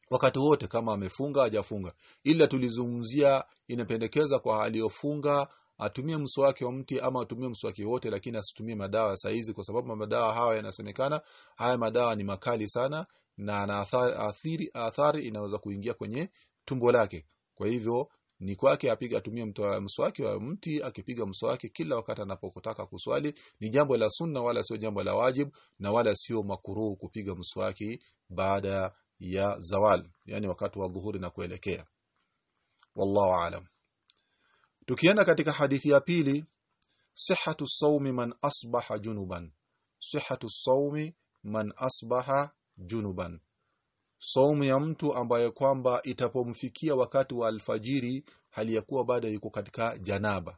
wakati wote kama amefunga hajafunga. Ila tulizungumzia inapendekeza kwa aliyofunga atumie mswaki wa mti ama atumie mswaki wote lakini asitumie madawa saizi kwa sababu madawa hawa yanasemekana haya madawa ni makali sana na ana athari, athari inaweza kuingia kwenye tumbo lake. Kwa hivyo ni kwake apiga atumie mswaki wa mti akipiga mswaki kila wakati anapokutaka kuswali. Ni jambo la sunna wala sio jambo la wajib na wala sio makuruu kupiga mswaki baada ya zawal yani wakati wa dhuhuri na kuelekea. Wallahu alam. Tukienda katika hadithi ya pili sihhatu sawmi man asbaha junuban. Sihhatu sawmi man asbaha junuban saumu ya mtu ambaye kwamba itapomfikia wakati wa alfajiri hali ya kuwa baada yuko katika janaba.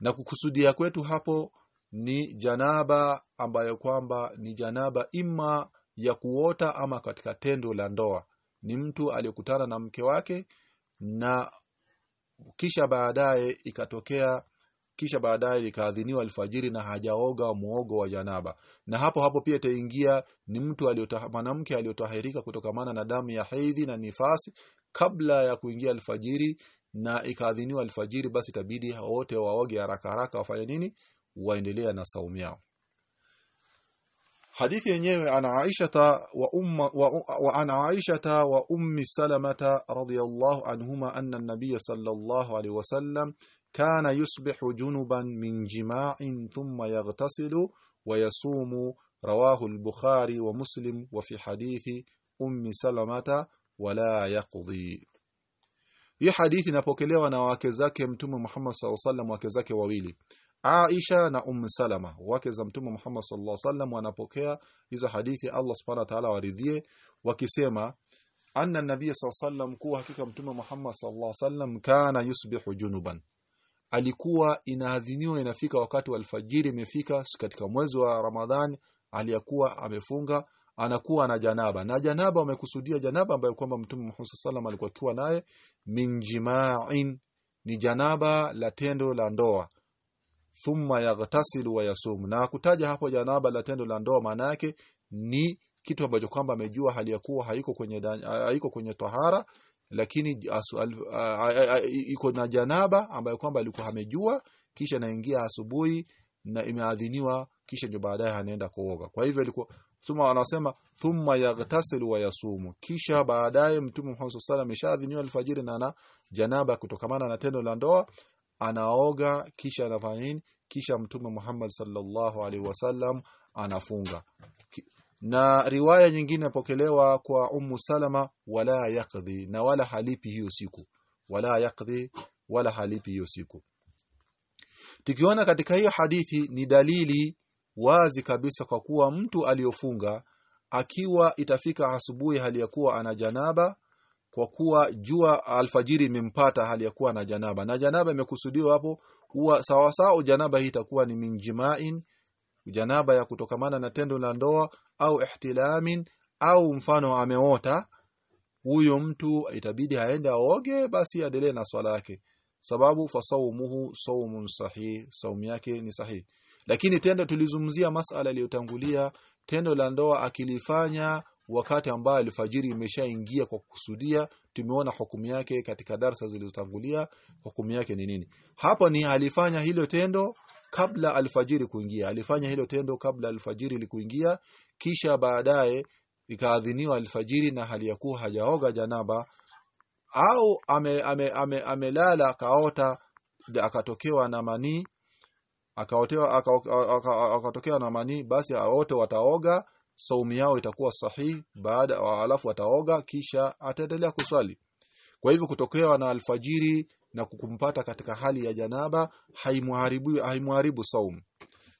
Na kukusudia kwetu hapo ni janaba ambayo kwamba ni janaba ima ya kuota ama katika tendo la ndoa. Ni mtu aliyekutana na mke wake na kisha baadaye ikatokea kisha baadaye likaadhiniwa alfajiri na hajaoga muogo wa janaba. Na hapo hapo pia itaingia ni mtu mwanamke aliyotahirika kutokamana na damu ya hedhi na nifasi kabla ya kuingia alfajiri na ikaadhiniwa alfajiri basi itabidi wote waoge haraka haraka wafanye nini? Waendelea na saumu yao. Hadithi yenyewe ana Aisha wa umma wa, wa ana Aisha wa ummi Salamata radhiyallahu anhuma anna an-nabiy sallallahu alayhi wasallam كان يصبح جنبا من جماع ثم يغتسل ويصوم رواه البخاري ومسلم وفي حديث أم سلمة ولا يقضي hii hadithi inapokelewa na wake zake mtume Muhammad sallallahu alaihi wasallam wake zake wawili Aisha na Umm Salama wake za mtume Muhammad sallallahu alaihi wasallam wanapokea hizo hadithi Allah subhanahu wa ta'ala waridhie wakisema anna nabiy sallallahu alaihi wasallam kuwa hakika mtume Muhammad sallallahu alaihi wasallam kana yusbihu junuban alikuwa inaadhiniwa inafika wakati wa alfajiri imefika katika mwezi wa Ramadhani aliyakuwa amefunga anakuwa na janaba. Na janaba wamekusudia janaba ambayo kwamba mtume Muhammad sallallahu alikuwa akiwa naye min jima'in ni janaba la tendo la ndoa. Thumma yaghtasilu wa yasum. Na kutaja hapo janaba la tendo la ndoa maana yake ni kitu ambacho kwamba amejua hali ya kuwa haiko kwenye haiko kwenye tahara lakini iko na janaba ambayo kwamba alikuwa amejua kisha naingia asubuhi na imeadhiniwa kisha ndio baadaye anaenda kuoga. Kwa hivyo alikuwa thumma anasema thumma yaghtasilu wa yasumu. Kisha baadaye mtume Muhammad sallallahu ameshadhiniwa alfajiri na ana janaba kutokamana na tendo la ndoa anaoga kisha anafanya nini? Kisha mtume Muhammad sallallahu alaihi wasallam anafunga na riwaya nyingine apokelewa kwa Ummu Salama wala yakdhi na wala halipi hiyo siku. Wala yaqdi wala halipi hiyo siku. Tukiona katika hiyo hadithi ni dalili wazi kabisa kwa kuwa mtu aliyofunga akiwa itafika asubuhi hali ya kuwa ana janaba kwa kuwa jua alfajiri imempata hali ya kuwa na janaba. Na janaba imekusudiwa hapo huwa sawa sawa janaba hii itakuwa ni minjimain janaba ya kutokamana na tendo la ndoa au ihtilamin au mfano ameota huyo mtu itabidi aende aoge basi aendelee na swala yake. Sababu fasawmuhu sawmun sahih saumu yake ni sahihi lakini tendo tulizungumzia masala iliyotangulia tendo la ndoa akilifanya wakati ambao alfajiri imeshaingia kwa kusudia tumeona hukumu yake katika darsa zilizotangulia hukumu yake ni nini? Hapo ni alifanya hilo tendo kabla alfajiri kuingia. Alifanya hilo tendo kabla alfajiri likuingia kisha baadaye ikaadhiniwa alfajiri na hali ya kuwa hajaoga janaba au amelala ame, ame, ame akaota akatokewa na manii akaotewa akatokewa na manii basi wote wataoga saumu yao itakuwa sahihi baada alafu wataoga kisha ataendelea kuswali. Kwa hivyo kutokewa na alfajiri na kukumpata katika hali ya janaba haimuharibu haimuharibu saum.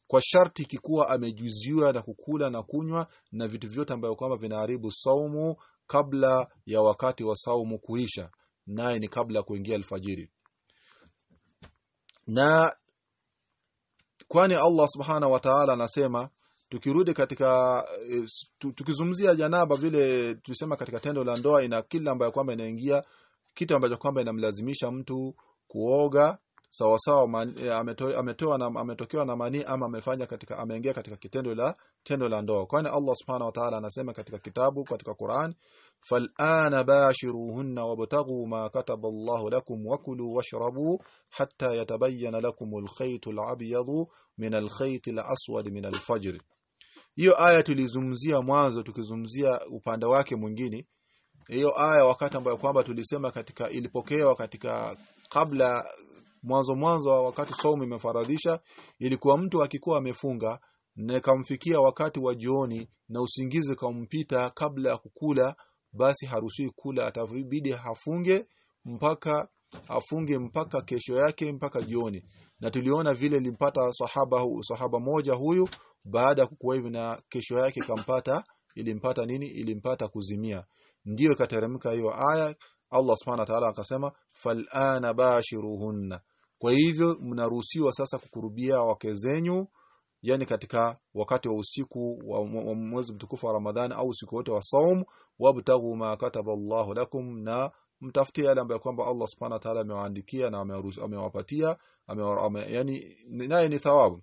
Kwa sharti kikuwa amejuziwa na kukula na kunywa na vitu vyote ambayo kwamba vinaharibu saumu kabla ya wakati wa saumu kuisha naye ni kabla ya kuingia alfajiri. Na kwani Allah subhana wa ta'ala anasema tukirudi katika tukizungumzia janaba vile tulisema katika tendo la ndoa ina kila ambayo kwamba inaingia kitu ambacho kwamba inamlazimisha mtu kuoga sawa sawa ametoa ametoa na ametokewa na mani ama amefanya katika ameingia katika kitendo la tendo la ndoa. Kwani Allah subhanahu wa ta'ala anasema katika kitabu katika Qur'an fal'ana bashiruhunna wabtaghu ma kataba Allah lakum wakulu washrabu hatta yatabayyana lakum al-khayt al-abyad min al-khayt al-aswad min al-fajr hiyo aya tulizungumzia mwanzo tukizungumzia upande wake mwingine hiyo aya wakati ambayo kwamba tulisema katika ilipokewa katika kabla mwanzo mwanzo wakati saumu imefaradhisha ilikuwa mtu akikuwa amefunga na kamfikia wakati wa jioni na usingizi kampita kabla ya kukula basi haruhusiwi kula atabidi hafunge mpaka afunge mpaka kesho yake mpaka jioni. Na tuliona vile limpata sahaba sahaba moja huyu baada ya kukua hivi na kesho yake kampata ilimpata nini? Ilimpata kuzimia ndiyo ikateremka hiyo aya Allah subhanahu wa ta'ala akasema fal'ana bashiruhunna. Kwa hivyo mnaruhusiwa sasa kukurubia wake zenyu yani katika wakati wa usiku wa mwezi mtukufu wa Ramadhani au usiku wote wa saum wabtaghu ma kataba Allah lakum na mtafutie yale ambayo kwamba Allah subhanahu wa ta'ala amewaandikia na amewapatia ame, yani naye ni thawabu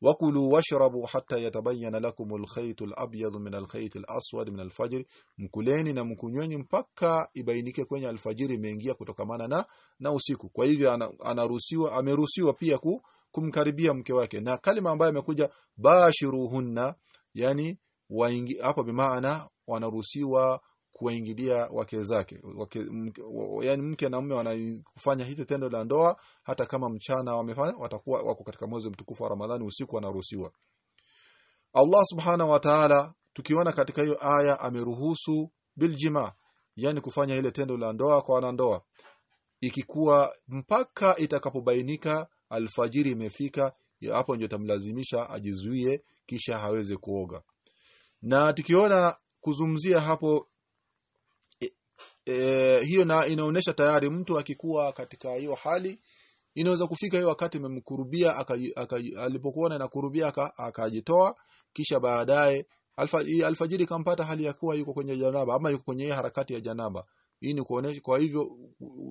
wakulu washrabu hatta yatabayyana lakum alkhayt alabyad min alkhayt alaswad min alfajr mkuleni na mkunyweni mpaka ibainike kwenye alfajiri imeingia kutokamana na na usiku. Kwa hivyo anaruhusiwa ameruhusiwa pia ku, kumkaribia mke wake. Na kalima ambayo imekuja bashiruhunna yani waingi hapo bimaana wanaruhusiwa kuwaingilia wake zake. Wake, mke, yani mke na mume wanafanya hicho tendo la ndoa hata kama mchana wamefanya watakuwa wako katika mwezi mtukufu wa Ramadhani usiku wanaruhusiwa. Allah subhanahu wa ta'ala tukiona katika hiyo aya ameruhusu biljima yani kufanya ile tendo la ndoa kwa wanandoa. Ikikuwa mpaka itakapobainika alfajiri imefika hapo ndio tamlazimisha ajizuie kisha haweze kuoga. Na tukiona kuzumzia hapo e, hiyo na inaonesha tayari mtu akikuwa katika hiyo hali inaweza kufika hiyo wakati imemkurubia alipokuona inakurubia akajitoa kisha baadaye alfa, alfajiri kampata hali ya kuwa yuko kwenye janaba ama yuko kwenye harakati ya janaba. Hii ni kuonesha kwa hivyo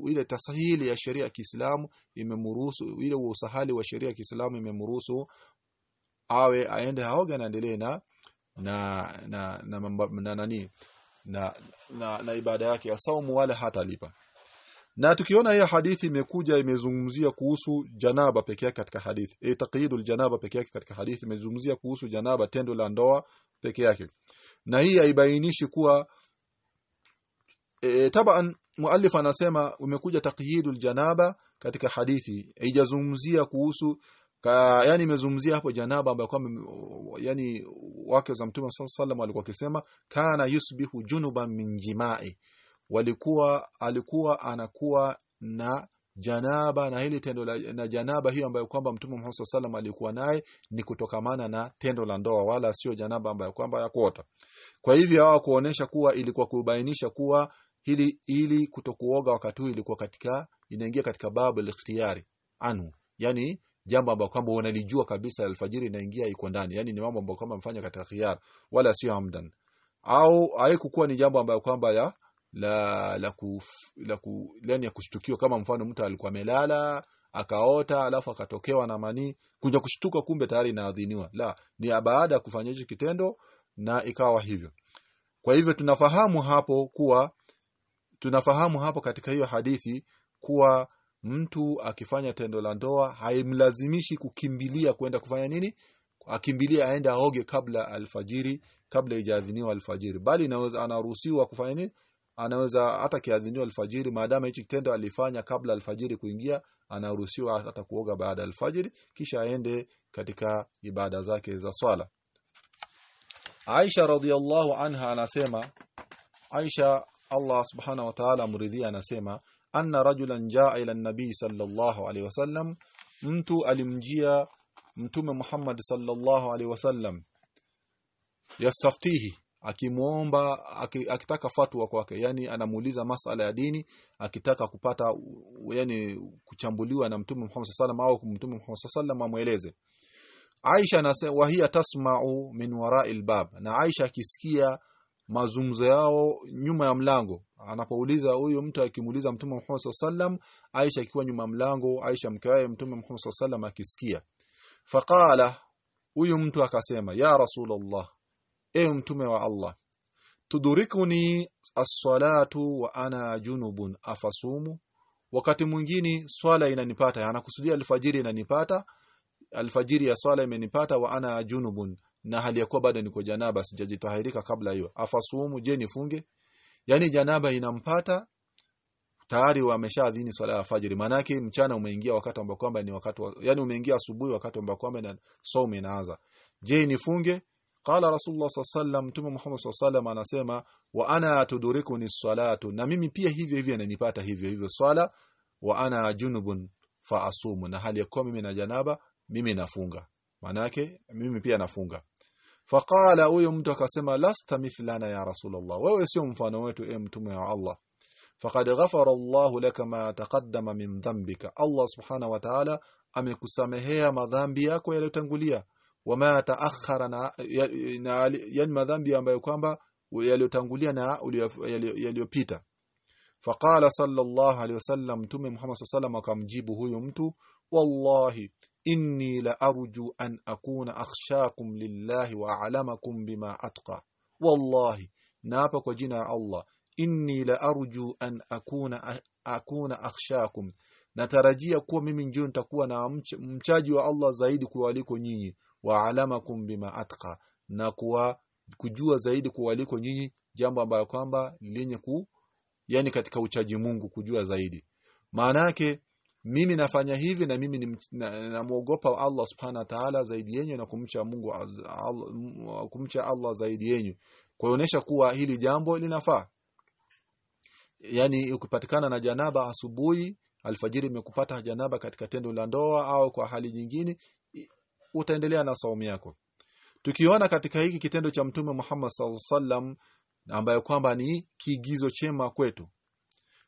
ile tasahili ya sheria ya Kiislamu imemruhusu ile usahali wa sheria ya Kiislamu imemruhusu awe aende haoga na endelee na na na na, na, na na, na, na, na, na ibada yake ya saumu wala hatalipa. Na tukiona hii hadithi imekuja imezungumzia kuhusu janaba peke yake katika hadithi. E taqyidul janaba peke yake katika hadithi imezungumzia kuhusu janaba tendo la ndoa peke yake. Na hii haibainishi kuwa e, taban muallif anasema umekuja taqyidul janaba katika hadithi. Haijazungumzia kuhusu ka, yani imezungumzia hapo janaba ambayo kwamba yani wake za mtume sallallahu alaihi akisema kana yusbihu junuban min jima'i. Walikuwa alikuwa anakuwa na janaba na hili tendo la, na janaba hiyo ambayo kwamba mtume Muhammad sallam alikuwa naye ni kutokamana na tendo la ndoa wala sio janaba ambayo kwamba ya kuota. Kwa hivyo hawa kuonesha kuwa ilikuwa kubainisha kuwa hili ili kutokuoga wakati huu ilikuwa katika inaingia katika babu al-ikhtiyari anu yani jambo ambalo kwamba unalijua kabisa alfajiri inaingia iko ndani. Yani ni mambo ambayo kwamba mfanya katika khiyar wala sio amdan. Au haikukuwa ni jambo ambayo kwamba ya la la ku la ku yani ya kushtukiwa kama mfano mtu alikuwa amelala akaota alafu akatokewa na manii kuja kushtuka kumbe tayari inaadhiniwa. La ni baada ya kufanya hicho kitendo na ikawa hivyo. Kwa hivyo tunafahamu hapo kuwa tunafahamu hapo katika hiyo hadithi kuwa mtu akifanya tendo la ndoa haimlazimishi kukimbilia kwenda kufanya nini? Akimbilia aende aoge kabla alfajiri kabla ijaadhiniwa alfajiri. Bali inaweza anaruhusiwa kufanya nini? Anaweza hata kiadhiniwa alfajiri maadamu hichi kitendo alifanya kabla alfajiri kuingia anaruhusiwa hata kuoga baada alfajiri kisha aende katika ibada zake za swala. Aisha radhiallahu anha anasema Aisha Allah subhanahu wa ta'ala amridhia anasema anna rajulan jaa ila nabii sallallahu alaihi wasallam mtu alimjia mtume Muhammad sallallahu alaihi wasallam yastaftihi akimuomba akitaka fatwa kwake yani anamuuliza masala ya dini akitaka kupata yani kuchambuliwa na mtume Muhammad sallallahu alaihi wasallam au mtume Muhammad sallallahu alaihi wasallam amweleze. Aisha anasema wahia tasma'u min wara'il bab. Na Aisha akisikia mazungumzo yao nyuma ya mlango anapouliza huyu mtu akimuuliza mtume Muhammad sallam Aisha akiwa nyuma mlango Aisha mkewe mtume Muhammad sallam akisikia. Faqala huyu mtu akasema ya rasulullah e mtume wa Allah tudurikuni as-salatu wa ana junubun afasumu? Wakati mwingine swala inanipata anakusudia alfajiri inanipata alfajiri ya swala imenipata wa ana junubun na hali ya kuwa bado niko janaba sijajitahirika kabla hiyo. Afasumu je nifunge yani janaba inampata tayari wameshaadhini swala ya fajiri. Manake mchana umeingia wakati ambao kwamba ni wakati wa, yani umeingia asubuhi wakati ambao kwamba na saumu inaanza. Je nifunge? Qala rasulullah sallallahu mtume muhammad sallallahu anasema wa ana tudurikuni salatu. Na mimi pia hivyo hivyo inanipata hivyo hivyo swala wa ana junubun fa asumu. Na hali ya kuwa mimi na janaba mimi nafunga. Manake mimi pia nafunga faqala huyo mtu akasema lasta mithlana ya rasulullah. Wewe sio mfano wetu e mtume wa Allah. Faqad ghafara Allah laka ma taqaddama min dhanbika. Allah subhanahu wa ta'ala amekusamehea madhambi yako yaliyotangulia. Wama taakhara na yani madhambi ambayo kwamba yaliyotangulia na yaliyopita. Faqala sallallahu alayhi wasallam mtume Muhammad sallallahu akamjibu huyo mtu wallahi inni la arju an akuna akhshakum lillahi wa a'lamakum bima atqa. Wallahi naapa kwa jina ya Allah. Inni la arju an akuna akuna akhshakum. Natarajia kuwa mimi ndio nitakuwa na mchaji wa Allah zaidi kuwaliko nyinyi. Wa alamakum bima atqa. Na kuwa kujua zaidi kuwaliko nyinyi jambo ambayo kwamba lenye ku yani katika uchaji Mungu kujua zaidi. Maana yake mimi nafanya hivi na mimi namwogopa na na Allah subhanahu wa ta'ala zaidi yenyu na kumcha Mungu Allah, kumcha Allah zaidi yenyu. Kuonyesha kuwa hili jambo linafaa. Yani ukipatikana na janaba asubuhi alfajiri imekupata janaba katika tendo la ndoa au kwa hali nyingine utaendelea na saumu yako. Tukiona katika hiki kitendo cha mtume Muhammad sallallahu alaihi wasallam ambaye kwamba ni kiigizo chema kwetu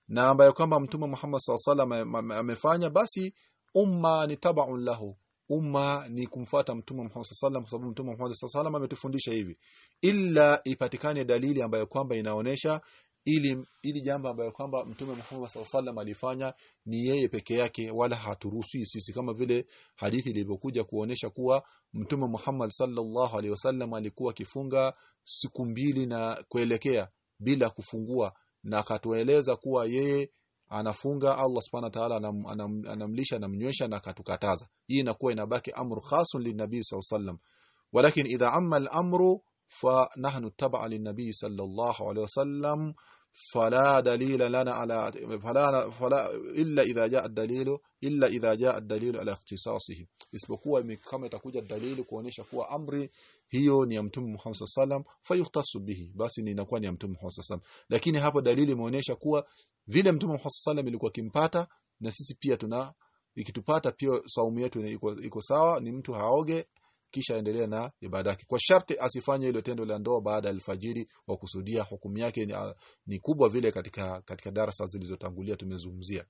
na ambayo kwamba mtume Muhammad sallallahu amefanya basi umma ni tabaun lahu. Umma ni kumfuata mtume Muhammad sallallahu kwa sababu mtume Muhammad sallallahu ametufundisha hivi. Ila ipatikane dalili ambayo kwamba inaonesha ili ili jambo ambayo kwamba mtume Muhammad sallallahu alifanya ni yeye peke yake wala haturuhusi sisi kama vile hadithi ilivyokuja kuonesha kuwa mtume Muhammad sallallahu alaihi wasallam alikuwa akifunga siku mbili na kuelekea bila kufungua na akatueleza kuwa yeye anafunga Allah subhanahu wa ta'ala anam, anam, anamlisha anamnywesha na katukataza hii inakuwa inabaki amru khasun linabii sallallahu alayhi wasallam walakin idha amma al-amru fa nahnu tab'a linabii sallallahu alayhi wasallam فلا دليل لنا على فلا فلا الا اذا جاء الدليل الا اذا جاء الدليل على اختصاصه isipokuwa kama itakuja dalili kuonesha kuwa amri hiyo ni ya mtume Muhammad sallam fayuhtasu bihi. Basi ni inakuwa ni ya mtume Muhammad sallam lakini hapo dalili imeonyesha kuwa vile mtume Muhammad sallam ilikuwa kimpata na sisi pia tuna ikitupata pia saumu yetu iko, iko sawa ni mtu haoge kisha endelea na ibada yake. Kwa sharti asifanye ile tendo la ndoa baada alfajiri wa kusudia hukumu yake ni, ni kubwa vile katika katika darasa zilizotangulia tumezungumzia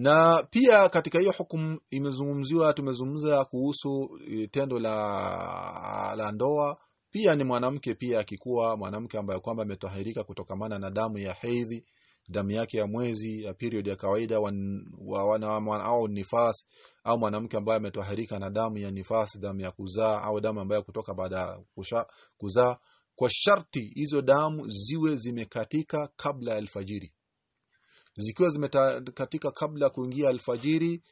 na pia katika hiyo hukumu imezungumziwa tumezungumza kuhusu tendo la la ndoa. Pia ni mwanamke pia akikuwa mwanamke ambaye kwamba ametahirika kutokamana na damu ya hedhi damu yake ya mwezi ya period ya kawaida wa, wana, wana, au nifas au mwanamke ambaye ametahirika na damu ya nifas damu ya kuzaa au damu ambayo kutoka baada ya kuzaa. Kwa sharti hizo damu ziwe zimekatika kabla ya alfajiri zikiwa zimekatika kabla ya kuingia alfajiri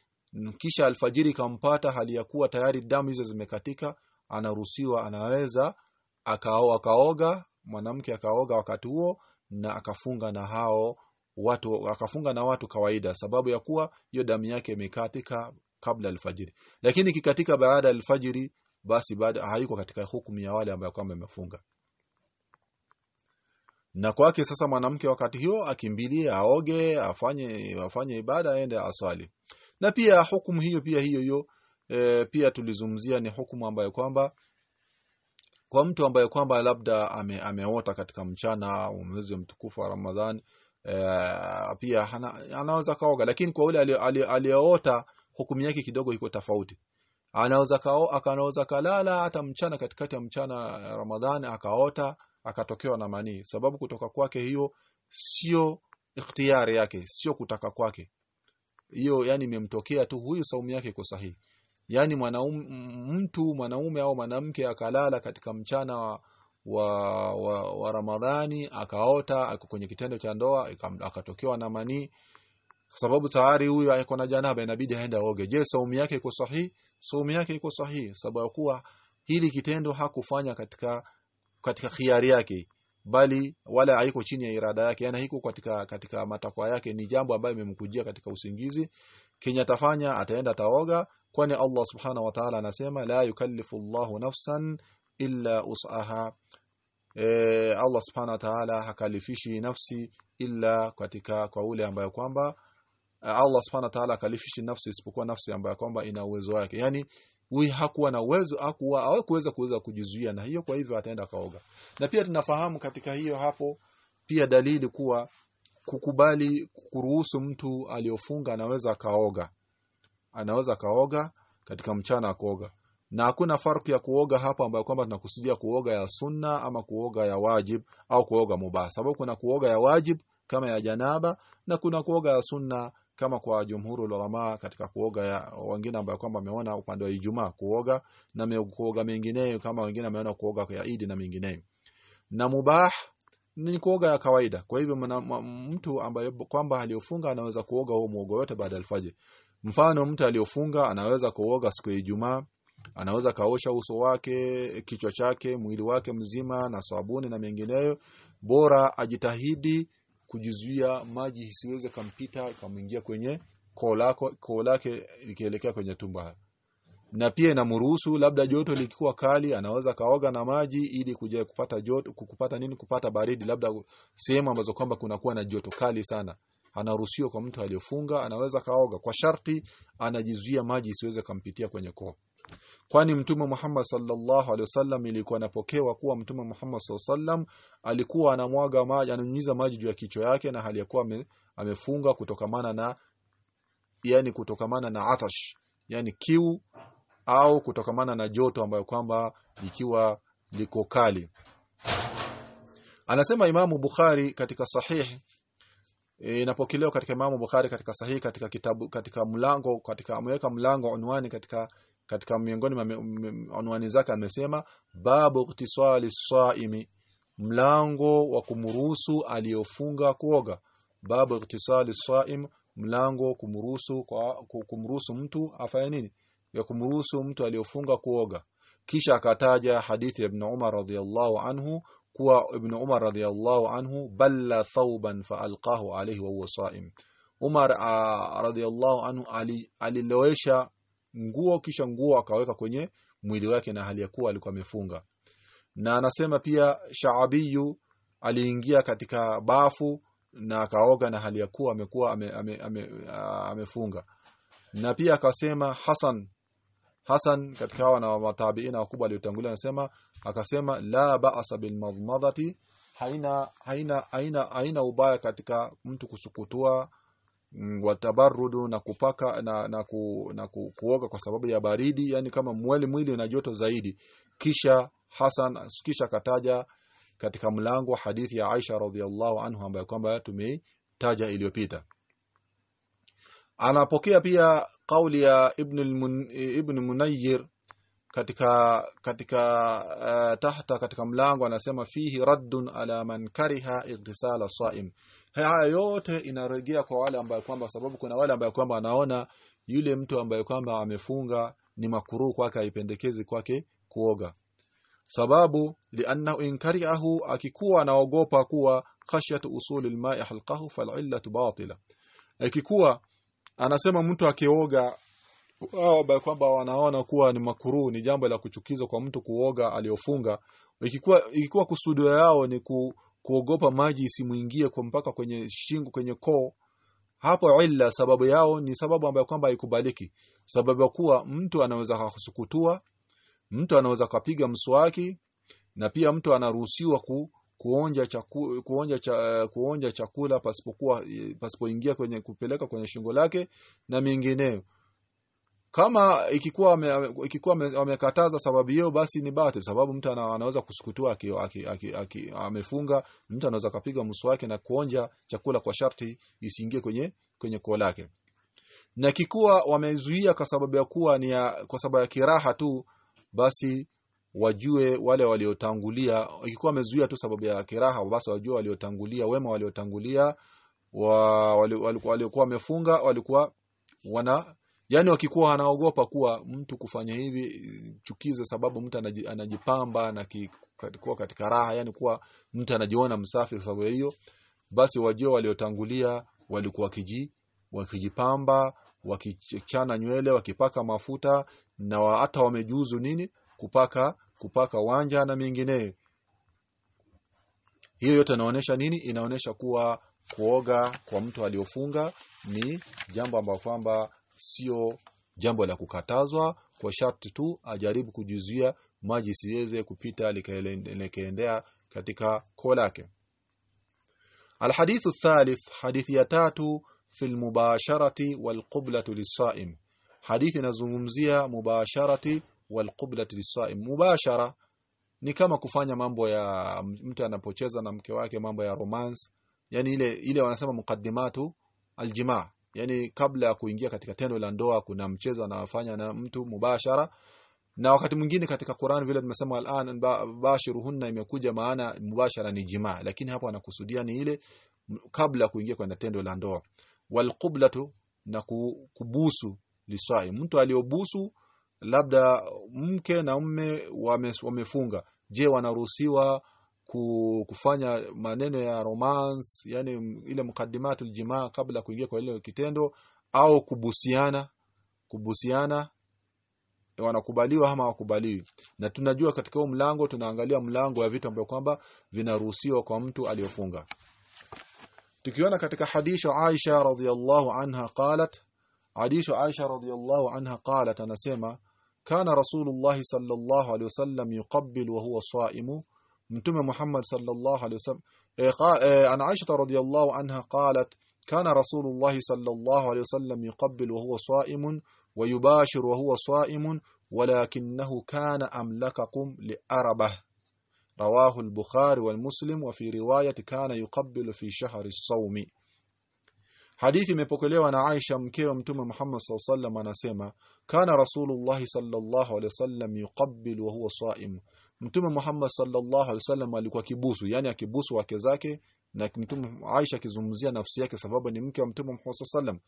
kisha alfajiri kampata hali ya kuwa tayari damu hizo zimekatika anaruhusiwa anaweza akao akaoga mwanamke akaoga wakati huo na akafunga na hao watu akafunga na watu kawaida sababu ya kuwa hiyo damu yake imekatika kabla alfajiri. Lakini kikatika baada alfajiri basi baada haiko katika hukumu ya wale ambao kwamba wamefunga na kwake sasa mwanamke wakati hiyo akimbilie aoge afanye afanye ibada aende aswali. Na pia hukumu hiyo pia hiyo hiyo e, pia tulizumzia ni hukumu ambayo kwamba kwa mtu ambaye kwamba labda ame, ameota katika mchana mwezi mtukufu wa Ramadhani e, pia hana, anaweza kaoga. Lakini kwa yule aliyeota hukumu yake kidogo iko tofauti. Anaweza kao akanaweza kalala hata mchana katikati ya mchana Ramadhani akaota akatokewa na manii. Sababu kutoka kwake hiyo sio ikhtiyari yake sio kutaka kwake. Hiyo yani imemtokea tu huyu saumu yake iko sahihi. Yani mwanaume mtu mwanaume au mwanamke akalala katika mchana wa, wa, wa, wa Ramadhani akaota ako kwenye kitendo cha ndoa akatokewa na manii. Sababu tayari huyu ako na janaba inabidi aende aoge. Je saumu yake iko sahihi? Saumu yake iko sahihi. Sababu kuwa hili kitendo hakufanya katika katika khiari yake bali wala haiko chini ya irada yake yani haiko katika katika matakwa yake. Ni jambo ambayo imemkujia katika usingizi. Kenya tafanya ataenda taoga kwani Allah subhanahu wa ta'ala anasema la yukallifu Allahu nafsan illa usaha e, Allah subhanahu wa ta'ala hakalifishi nafsi illa katika kwa ule ambayo kwamba Allah subhanahu wa ta'ala hakalifishi nafsi isipokuwa nafsi ambayo kwamba ina uwezo wake. Yani hakuwa na uwezo hakuwa hawakuweza kuweza kujizuia na hiyo kwa hivyo ataenda kaoga na pia tunafahamu katika hiyo hapo pia dalili kuwa kukubali kuruhusu mtu aliyofunga anaweza kaoga anaweza kaoga katika mchana akaoga na hakuna farki ya kuoga hapo ambayo kwamba tunakusudia kuoga ya sunna ama kuoga ya wajib au kuoga mubah sababu kuna kuoga ya wajib kama ya janaba na kuna kuoga ya sunna kama kwa jumhuru ulama katika kuoga ya wengine ambao kwamba wameona upande wa Ijumaa kuoga na kuoga mengineyo kama wengine wameona kuoga ya Idi na mengineyo. Na mubah ni kuoga ya kawaida. Kwa hivyo mtu ambaye kwamba aliyofunga anaweza kuoga huo muogo yote baada ya mfano mtu aliyofunga anaweza kuoga siku ya Ijumaa anaweza kaosha uso wake kichwa chake mwili wake mzima na sabuni na mengineyo. Bora ajitahidi kujizuia maji isiweze kampita kamwingia kwenye koo lako koo lake likielekea kwenye tumbo. Na pia inamruhusu labda joto likiwa kali anaweza kaoga na maji ili kuja kupata joto kupata nini kupata baridi labda sehemu ambazo kwamba kunakuwa na joto kali sana. Anaruhusiwa kwa mtu aliyofunga anaweza kaoga. Kwa sharti anajizuia maji isiweze kampitia kwenye koo kwani mtume Muhammad sallallahu alaihi wasallam ilikuwa anapokewa kuwa mtume Muhammad sallallahu alikuwa anamwaga maji ananyunyiza maji juu ya kichwa yake na hali yakuwa ame, amefunga kutokamana na yani kutokamana na atash yani kiu au kutokamana na joto ambayo kwamba likiwa liko kali. Anasema Imamu Bukhari katika sahihi inapokelewa e, katika Imamu Bukhari katika sahihi katika kitabu katika mlango katika ameweka mlango unwani katika katika miongoni mwa unwani zake amesema babu iktisali saimi mlango wa kumruhusu aliyofunga kuoga. Babu iktisali saim mlango kumruhusu kumruhusu mtu afanye nini? Ya kumruhusu mtu aliyofunga kuoga. Kisha akataja hadithi ya ibn Umar radhiyallahu anhu kuwa ibn Umar radhiyallahu anhu balla thawban faalqahu alayhi wa huwa saim Umar radhiyallahu anhu alilowesha nguo kisha nguo akaweka kwenye mwili wake na hali ya kuwa alikuwa amefunga. Na anasema pia Shaabiyu aliingia katika bafu na akaoga na hali ya kuwa amekuwa amefunga ame, ame, ame na pia akasema Hasan Hasan katika hawa na matabiina wakubwa waliotangulia anasema akasema la ba'sa bil madmadati haina haina haina haina ubaya katika mtu kusukutua watabarudu na kupaka na, na, ku, na ku, kuoga kwa sababu ya baridi yani kama mweli mwili una joto zaidi. Kisha Hasan kisha kataja katika mlango hadithi ya Aisha radhiallahu anhu ambayo kwamba tumetaja iliyopita. Anapokea pia kauli ya ibn ibn Munayyir katika katika uh, tahta katika mlango anasema fihi raddun ala man kariha igtisala saim haya yote inarejea kwa wale ambao kwamba sababu kuna wale ambao kwamba anaona yule mtu ambaye kwamba amefunga ni makuru kwake haipendekezi kwake kuoga. Sababu liannahu inkariahu akikuwa anaogopa kuwa khashyatu usuli alma'i halqahu fal'illatu batila. Akikuwa anasema mtu akioga au kwamba wanaona kuwa ni makuru ni jambo la kuchukiza kwa mtu kuoga aliyofunga ikikuwa ikikuwa kusudio yao ni ku, kuogopa maji isimuingie kwa mpaka kwenye shingo kwenye koo. Hapo illa sababu yao ni sababu ambayo kwamba haikubaliki. Sababu ya kuwa mtu anaweza kusukutua mtu anaweza kupiga mswaki na pia mtu anaruhusiwa ku, kuonja chaku, kuonja cha, kuonja chakula pasipokuwa pasipoingia kwenye kupeleka kwenye shingo lake na mengineyo kama ikikuwa ikikuwa wamekataza sababu hiyo basi ni bate sababu mtu anaweza kusukutua amefunga mtu anaweza kupiga mswaki na kuonja chakula kwa sharti isiingie kwenye kwenye koo lake. Na kikuwa wamezuia kwa sababu ya kuwa ni ya, kwa sababu ya kiraha tu basi wajue wale waliotangulia. Ikikuwa wamezuia tu sababu ya kiraha basi wajue waliotangulia wema waliotangulia wa, waliokuwa wamefunga walikuwa wana yani wakikuwa anaogopa kuwa mtu kufanya hivi chukizo sababu mtu anajipamba na kuwa katika raha yani kuwa mtu anajiona msafi sababu hiyo basi wajio waliotangulia walikuwa kiji wakijipamba wakichana nywele wakipaka mafuta na hata wamejuzu nini kupaka kupaka wanja na mingineyo hiyo yote inaonyesha nini? Inaonyesha kuwa kuoga kwa mtu aliyofunga ni jambo ambalo kwamba sio jambo la kukatazwa kwa sharti tu ajaribu kujizuia maji siweze kupita likaendea katika koo lake الحديث الثالث حديث يتاتو في المباشرة والقبلة للصائم حديث نزungumzia مباشرة والقبلة للصائم مباشرة ni kama kufanya mambo ya mtu anapocheza na mke wake mambo ya romance yani ile ile wanasema mukaddimatu aljimaa yani kabla ya kuingia katika tendo la ndoa kuna mchezo anafanya na mtu mubashara. Na wakati mwingine katika Qur'an vile tumesema al'an bashiruhunna imekuja maana mubashara ni jimaa. Lakini hapo anakusudia ni ile kabla kuingia kwenye tendo la ndoa. Walqublatu na kubusu liswai. Mtu aliyobusu labda mke na mume wamefunga. Je wanaruhusiwa kufanya maneno ya romance yani ile mukaddimatul jimaa kabla kuingia kwa ile kitendo au kubusiana kubusiana wanakubaliwa ama wakubaliwi na tunajua katika huo mlango tunaangalia mlango wa vitu ambavyo kwamba vinaruhusiwa kwa mtu aliyofunga tukiona katika hadithu Aisha radhiyallahu anha qalat hadithu Aisha radhiyallahu anha qalat anasema kana rasulullah sallallahu alayhi wasallam yuqabbil wa huwa saimu mtume Muhammad sallallahu alayhi wasallam an Aisha radhiyallahu anha qalat kana rasulullah sallallahu alayhi wasallam yuqabbil wa huwa saimun ويباشر وهو صائم ولكنه كان أملككم لأربه رواه البخاري والمسلم وفي رواية كان يقبل في شهر الصوم hadithi imepokelewa na Aisha mkewe mtume Muhammad alaihi wasallam anasema kana rasulullah sallallahu alaihi wasallam yuqabbil wa huwa saim mtume Muhammad sallallahu alaihi wasallam alikuwa kibusu yani akibusu wake zake na mtume Aisha akizungumzia nafsi yake sababu ni mke wa mtume Muhammad sallam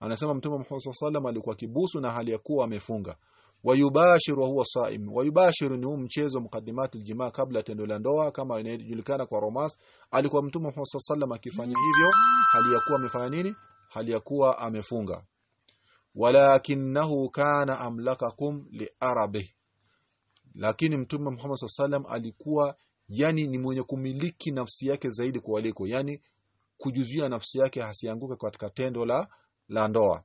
anasema mtume Muhammad sallam alikuwa kibusu na hali ya kuwa amefunga. Wayubashiru huwa saim wayubashiru ni huu mchezo mukaddimatul jimaa kabla tendo la ndoa kama inajulikana kwa romance. Alikuwa mtume Muhammad sallam akifanya hivyo hali ya kuwa amefanya nini? Hali ya kuwa amefunga. Walakinahu kana amlakakum liarabi lakini mtume Muhammad sallam alikuwa yani ni mwenye kumiliki nafsi yake zaidi kuliko yani kujuzuia nafsi yake hasianguke katika tendo la la ndoa.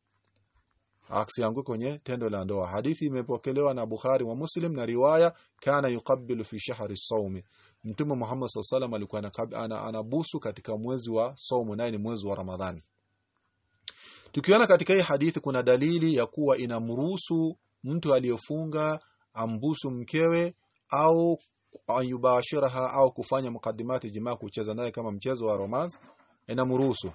Asianguke kwenye tendo la ndoa. Hadithi imepokelewa na Bukhari wa Muslim na riwaya kana yuqabbilu fi shahri saumi mtume Muhammad sallam alikuwa anabusu katika mwezi wa saumu naye ni mwezi wa Ramadhani. Tukiona katika hii hadithi kuna dalili ya kuwa inamruhusu mtu aliyofunga ambusu mkewe au ayubashiraha au kufanya mukadimati jimaa kucheza naye kama mchezo wa romance inamruhusu.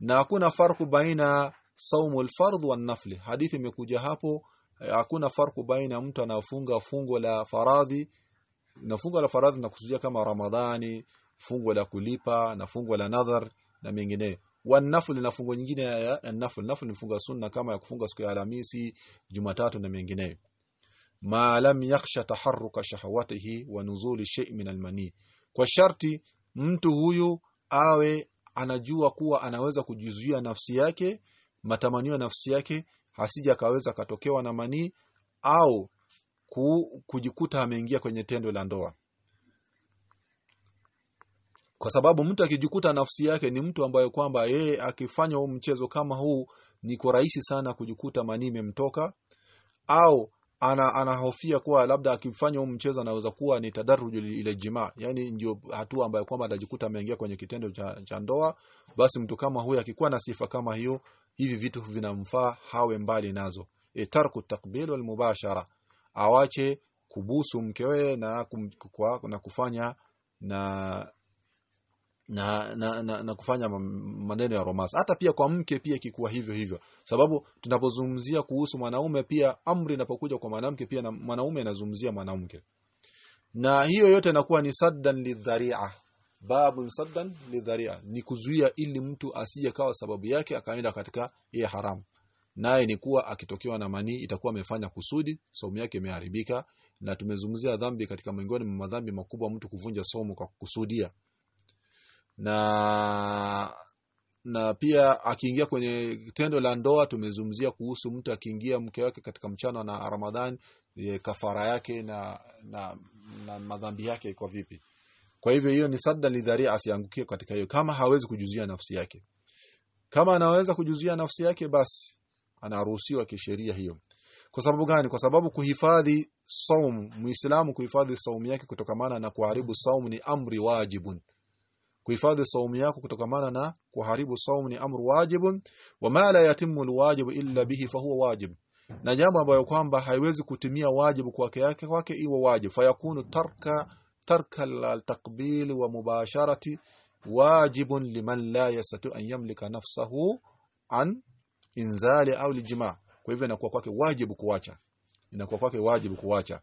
Na hakuna farku baina saumu alfardh wa nafli. Hadithi imekuja hapo hakuna farku baina mtu anafunga fungo la faradhi na fungo la faradhi na kusudia kama ramadhani fungo la kulipa na fungo la nadhar na mengineyo wanafli na fungo nyingine ya nafli. Nafli ni funga sunna kama ya kufunga siku ya Alhamisi Jumatatu na mengineyo ma lam yakhsha taharruka shahawatihi wa nuzuli shay min almani. Kwa sharti mtu huyu awe anajua kuwa anaweza kujizuia nafsi yake matamanio nafsi yake hasija kaweza katokewa na mani au ku, kujikuta ameingia kwenye tendo la ndoa. Kwa sababu mtu akijikuta nafsi yake ni mtu ambaye kwamba yeye akifanya huu mchezo kama huu ni kwa rahisi sana kujikuta manii imemtoka au ana anahofia kuwa labda akifanya huu mchezo anaweza kuwa ni tadarruj ile jimaa yani ndio hatua ambayo kwamba atajikuta ameingia kwenye kitendo cha, cha ndoa. Basi mtu kama huyo akikuwa na sifa kama hiyo hivi vitu vinamfaa hawe mbali nazo. E, tarku takbil wal mubashara. Awache kubusu mkewe na, kum, kwa, na kufanya na na, na, na, na kufanya maneno ya romance. Hata pia kwa mke pia ikikuwa hivyo hivyo. Sababu tunapozungumzia kuhusu mwanaume pia amri inapokuja kwa mwanamke pia na mwanaume anazungumzia mwanamke. Na hiyo yote inakuwa ni saddan lidharia babu saddan lidharia ni kuzuia ili mtu asije kawa sababu yake akaenda katika ile haramu naye ni kuwa akitokewa na manii itakuwa amefanya kusudi somo yake imeharibika. Na tumezungumzia dhambi katika miongoni mwa madhambi makubwa mtu kuvunja somo kwa kukusudia na na pia akiingia kwenye tendo la ndoa tumezungumzia kuhusu mtu akiingia mke wake katika mchana na Ramadhani e, kafara yake na, na na madhambi yake iko vipi. Kwa hivyo hiyo ni sadda lidharia asiangukie katika hiyo. Kama hawezi kujuzia nafsi yake. Kama anaweza kujuzia nafsi yake basi anaruhusiwa kisheria hiyo. Kwa sababu gani? Kwa sababu kuhifadhi saum muislamu kuhifadhi saumu yake kutokamana na kuharibu saumu ni amri wajibun kuhifadhi saumu yako kutokamana na kuharibu saumu ni amru wajibun wama la yatimu alwajibu illa bihi fahuwa wajib. Na jambo ambayo kwamba haiwezi kutimia wajibu kwake yake kwake iwe wajib. Fayakunu tarka tarka altaqbil wa mubasharati wajibun liman la yastati an yamlika nafsahu an inzali au lijima. Kwa hivyo inakuwa kwake wajibu kuacha inakuwa kwake wajibu kuacha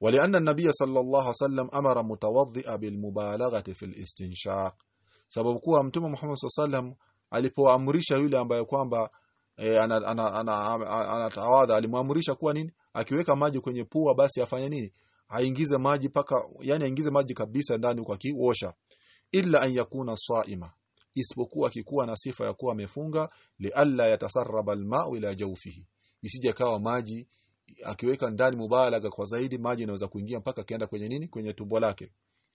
ولأن النبي صلى الله عليه وسلم أمر متوضئ بالمبالغة في الاستنشاق sababu kuwa mtume Muhammad sallam alipoamrisha yule ambaye kwamba e, anatawadha ana, ana, ana, alimwamrisha kuwa nini akiweka maji kwenye pua basi afanye nini aingize maji paka yani aingize maji kabisa ndani kwa kiosha illa an yakuna saima isipokuwa akikuwa na sifa ya kuwa amefunga li alla yatasarraba alma'u ila jawfihi isije kawa maji akiweka ndani mubalaga kwa zaidi maji inaweza kuingia mpaka kienda kwenye nini? Kwenye tumbo lake.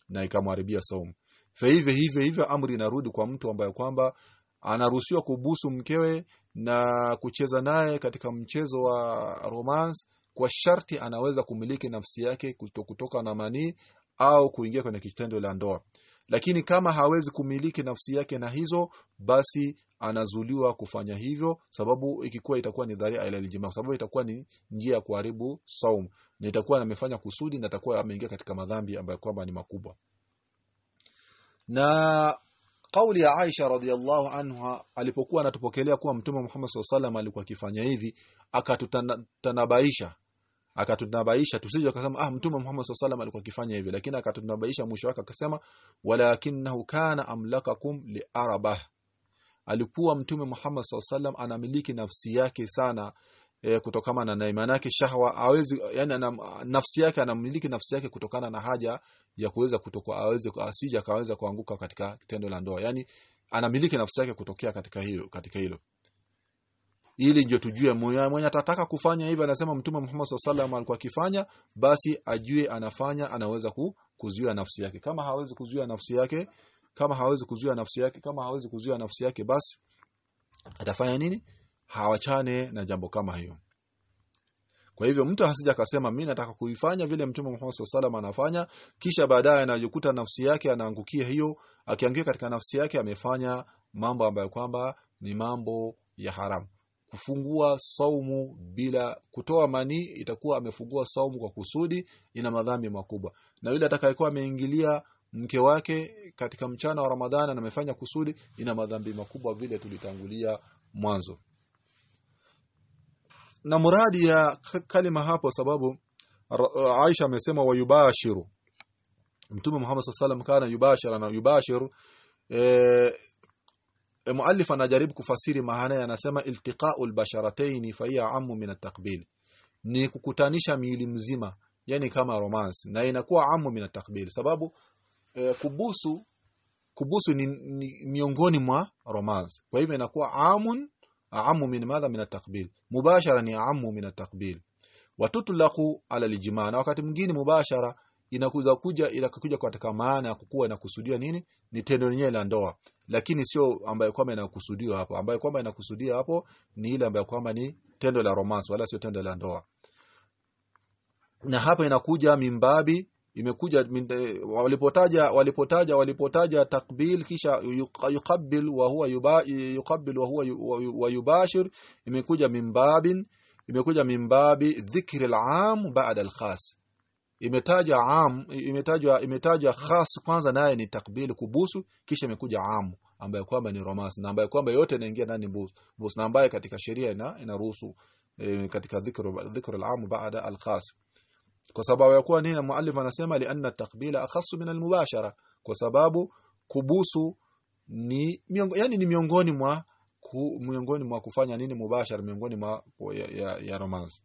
Na ikamharibia saumu. Fa hivyo hivyo hivyo amri inarudi kwa mtu ambaye kwamba anaruhusiwa kubusu mkewe na kucheza naye katika mchezo wa romance kwa sharti anaweza kumiliki nafsi yake kutoka na manii au kuingia kwenye kitendo la ndoa. Lakini kama hawezi kumiliki nafsi yake na hizo basi anazuliwa kufanya hivyo sababu ikikuwa itakuwa ni dharia ila aljima sababu itakuwa ni njia ya kuharibu saum. Na itakuwa amefanya kusudi na itakuwa ameingia katika madhambi ambayo kwamba ni makubwa. Na kauli ya Aisha radhiallahu anha alipokuwa anatupokelea kuwa mtume Muhammad SAW alikuwa akifanya hivi akatutanabaisha. Akatunabaisha tusije akasema ah mtume Muhammad SAW alikuwa akifanya hivi. Lakini akatunabaisha mwisho wake akasema walakinahu kana amlakakum liarabah alikuwa mtume Muhammad SAW anamiliki nafsi yake sana e, kutokana na imani yake shahwa hawezi yani anam, nafsi yake anamiliki nafsi yake kutokana na haja ya kuweza kutokwa aweze asije akaweza kuanguka katika tendo la ndoa. Yani anamiliki nafsi yake kutokea katika hilo katika hilo. Ili ndio tujue mwenye atataka kufanya hivyo anasema mtume Muhammad SAW alikuwa akifanya basi ajue anafanya anaweza ku, kuzuia nafsi yake. Kama hawezi kuzuia nafsi yake kama hawezi kuzuia nafsi yake kama hawezi kuzuia nafsi yake basi atafanya nini? Hawachane na jambo kama hiyo. Kwa hivyo mtu hasija akasema mimi nataka kuifanya vile mtume Muhammad SAW anafanya kisha baadaye anajikuta nafsi yake anaangukia hiyo akiangukia katika nafsi yake amefanya mambo ambayo kwamba ni mambo ya haramu kufungua saumu bila kutoa mani itakuwa amefungua saumu kwa kusudi ina madhambi makubwa. Na yule atakayekuwa ameingilia mke wake katika mchana wa Ramadhani na amefanya kusudi ina madhambi makubwa vile tulitangulia mwanzo. Na muradi ya kalima hapo sababu Aisha amesema wayubashiru Mtume Muhammad sallallahu kana yubashira na yubashiru e, e, muallif anajaribu kufasiri maana anasema iltiqa'u albasharatayn fa hiya ammu min at-taqbil. Ni kukutanisha miili mzima yani kama romance na inakuwa ammu min at-taqbil. Sababu e, kubusu kubusu ni, ni miongoni mwa romance kwa hivyo inakuwa amun amu min madha min at-taqbil. Mubashara ni amu min at-taqbil. Watutlaqu ala al-ijma. Na wakati mwingine mubashara inakuza kuja inakuja katika maana ya kukua na kusudia nini? Ni tendo lenyewe la ndoa. Lakini sio ambayo kwamba inakusudiwa hapo. Ambayo kwamba inakusudia hapo ni ile ambayo kwamba ni tendo la romance wala sio tendo la ndoa. Na hapa inakuja mimbabi imekuja walipotaja walipotaja walipotaja takbil kisha yuqabbil wa huwa yuqabbil wa huwa wa yubashir imekuja mimbabin imekuja mimbabi dhikri al-am ba'da al-khas. Imetaja am imetajwa imetajwa khas kwanza naye ni takbil kubusu kisha imekuja am ambaye kwamba ni romance na ambaye kwamba yote inaingia ndani busu busu na ambaye katika sheria ina inaruhusu e, katika dhikru dhikru al-am ba'da al-khas kwa sababu ya kuwa nini muallif anasema li anna takbila akhassu min almubashara. Kwa sababu kubusu ni miongo, yani ni miongoni mwa ku, miongoni mwa kufanya nini mubashara miongoni mwa ya, ya, ya romance.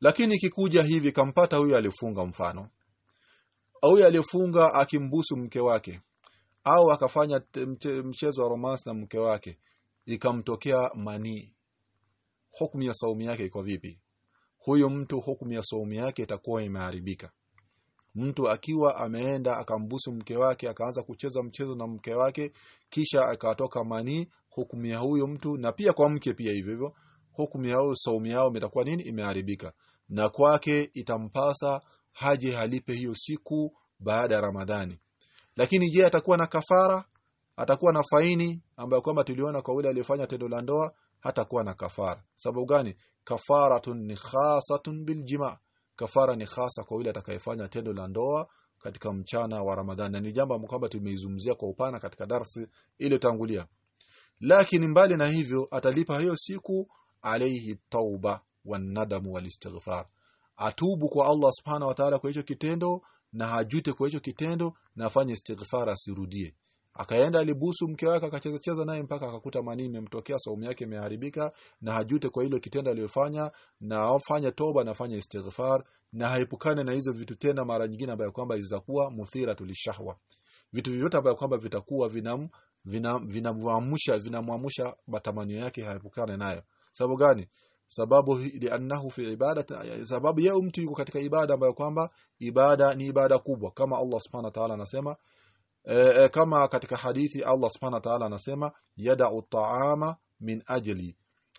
Lakini kikuja hivi kampata huyu alifunga mfano. Au alifunga akimbusu mke wake. Au akafanya mchezo wa romance na mke wake. Ikamtokea manii. Hukumu ya saumu yake iko vipi huyo mtu hukumu ya saumu yake itakuwa imeharibika. Mtu akiwa ameenda akambusu mke wake akaanza kucheza mchezo na mke wake kisha akatoka manii hukumu ya huyo mtu na pia kwa mke pia hivyo hivyo hukumu yao saumu yao imetakuwa nini? Imeharibika. Na kwake itampasa haje halipe hiyo siku baada ya Ramadhani. Lakini je atakuwa na kafara? Atakuwa na faini? Ambayo kwamba tuliona kwa yule aliyefanya tendo la ndoa hatakuwa na kafara. Sababu gani? Kafaratun ni khasatun biljima kafara ni khasa kwa yule atakayefanya tendo la ndoa katika mchana wa Ramadhani. Ni jambo kwamba tumeizungumzia kwa upana katika darsi ile tangulia lakini mbali na hivyo atalipa hiyo siku alayhi tauba wanadamu walistighfar atubu kwa Allah subhanahu wa ta'ala kwa hicho kitendo na hajute kwa hicho kitendo na afanye istighfar asirudie akaenda alibusu mke wake akacheza cheza naye mpaka akakuta manini imemtokea saumu yake imeharibika na hajute kwa hilo kitendo aliyofanya na afanye toba na afanye istighfar na haepukane na hizo vitu tena mara nyingine ambayo kwamba zitakuwa muthira tulishahwa vitu vyote ambayo kwamba vitakuwa vinam vinamwamsha vinamwamsha matamanio yake haepukane nayo. Sababu gani? Sababu liannahu fi ibadati sababu yeye mtu yuko katika ibada ambayo kwamba ibada ni ibada kubwa. Kama Allah subhanahu wa ta'ala anasema e, e, kama katika hadithi Allah subhanahu wa ta'ala anasema yada'u ta'ama min ajli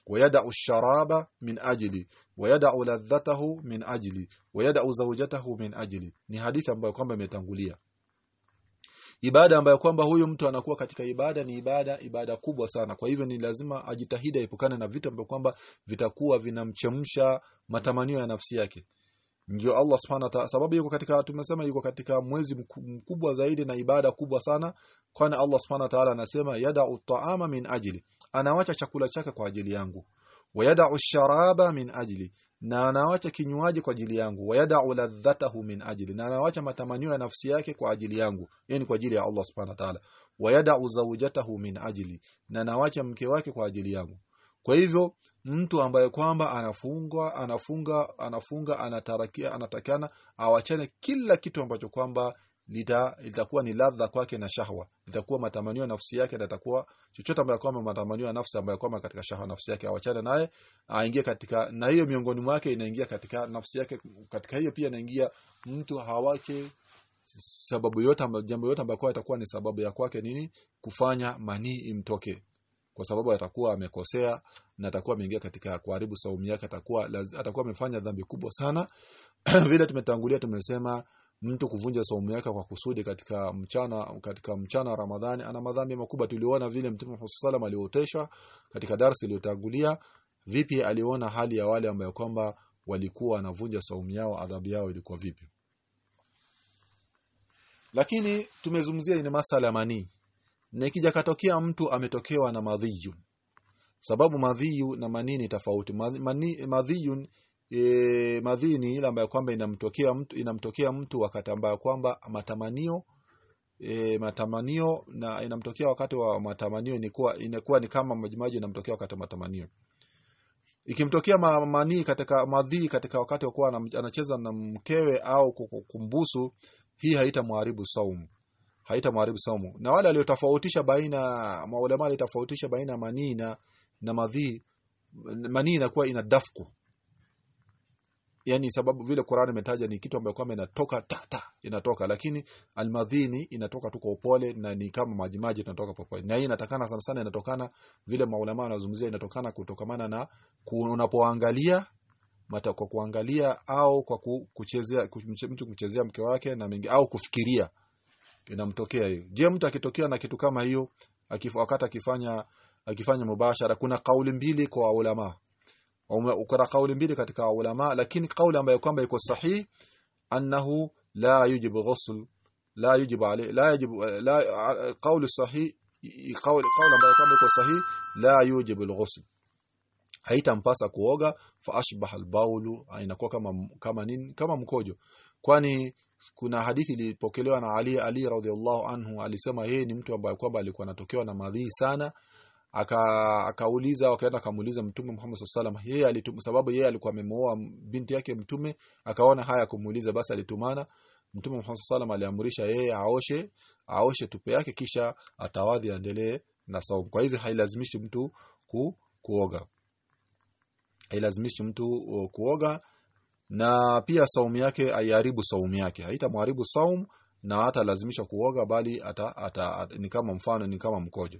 ويدع الشراب من أجلي ويدع لذته من أجلي ويدع زوجته من أجلي ni hadithi ambayo kwamba imetangulia ibada ambayo kwamba huyu mtu anakuwa katika ibada ni ibada ibada kubwa sana kwa hivyo ni lazima ajitahidi aepukane na vitu ambavyo kwamba vitakuwa vinamchemsha matamanio ya nafsi yake ndio Allah subhanahu wa sababu yuko katika tumesema yuko katika mwezi mkubwa zaidi na ibada kubwa sana kwani Allah subhanahu wa ta'ala anasema yada'u ta'ama min ajli anawacha chakula chake kwa ajili yangu. Wayadau sharaba min ajli na anawacha kinywaji kwa ajili yangu. Wayadau ladhatahu min ajli na anawacha matamanio ya nafsi yake kwa ajili yangu. Yani kwa ajili ya Allah subhanahu wa ta'ala. Wayadau zawjatahu min ajli na anawacha mke wake kwa ajili yangu. Kwa hivyo mtu ambaye kwamba anafungwa anafunga anafunga anatarakia anatakana awachane kila kitu ambacho kwamba lita litakuwa ni ladha kwake na shahwa. Litakuwa matamanio ya nafsi yake na itakuwa chochote ambacho kwamba matamanio ya nafsi ambayo kwamba katika shahwa nafsi yake awachane naye aingie katika na hiyo miongoni mwake inaingia katika nafsi yake katika hiyo pia inaingia mtu hawache sababu yote jambo yote ambayo itakuwa ni sababu ya kwake nini? Kufanya manii imtoke. Kwa sababu atakuwa amekosea na atakuwa ameingia katika kuharibu saumu yake atakuwa atakuwa amefanya dhambi kubwa sana. Vile tumetangulia tumesema mtu kuvunja saumu yake kwa kusudi katika mchana katika mchana wa Ramadhani ana madhambi makubwa. Tuliona vile Mtume Muhammad sallam aliotesha katika darasa iliyotangulia. Vipi aliona hali ya wale ambao kwamba walikuwa wanavunja saumu yao adhabu yao ilikuwa vipi? Lakini tumezungumzia ni masala ya manii na ikija katokea mtu ametokewa na madhiyu sababu madhiyu na manini tofauti. Madhiyu e, madhini ile ambayo kwamba inamtokea mtu inamtokea mtu wakati ambayo kwamba matamanio e, matamanio na inamtokea wakati wa matamanio inakuwa inakuwa ni kama majimaji inamtokea wakati wa matamanio. Ikimtokea manii katika madhi katika wakati wa anacheza na mkewe au kukumbusu hii haitamharibu saumu haitamharibu saumu. Na wale waliotofautisha baina maulama walitofautisha baina manii na na madhi manii inakuwa ina dafku yani sababu vile Qur'an imetaja ni kitu ambacho kwamba inatoka tata inatoka. Lakini almadhini inatoka tu kwa upole na ni kama maji maji inatoka popote na hii inatakana sana sana inatokana vile maulama wanazungumzia inatokana kutokamana na unapoangalia mata kwa kuangalia au kwa kuchezea mtu kuchezea mke wake na mingi au kufikiria. Inamtokea hiyo. Je mtu akitokea na kitu kama hiyo akifanya akifanya mubashara. Kuna kauli mbili kwa ulama. Kuna kauli mbili katika ulama lakini kauli ambayo kwamba iko sahihi annahu la yujibu ghusl la yujibu alayhi la yujibu la kauli sahihi kauli kauli ambayo kwamba iko sahihi la yujibu alghusl. Haitampasa kuoga fa ashbaha albaulu inakuwa kama kama nini kama mkojo. Kwani kuna hadithi ilipokelewa na Ali Ali radhiallahu anhu alisema yeye ni mtu ambaye kwamba alikuwa anatokewa na madhii sana aka akauliza wakaenda akamuuliza mtume Muhammad sallallahu alaihi wasallam yeye sababu yeye alikuwa amemuoa binti yake mtume akaona haya kumuuliza basi alitumana. Mtume Muhammad sallallahu alaihi aliamrisha yeye aoshe aoshe tupe yake kisha atawadhi aendelee na saumu. Kwa hivyo hailazimishi mtu ku, kuoga. Hailazimishi mtu kuoga na pia saumu yake aiharibu saumu yake. Haitamharibu saumu na hata lazimisha kuoga bali ata, ata, ata, ni kama mfano ni kama mkojo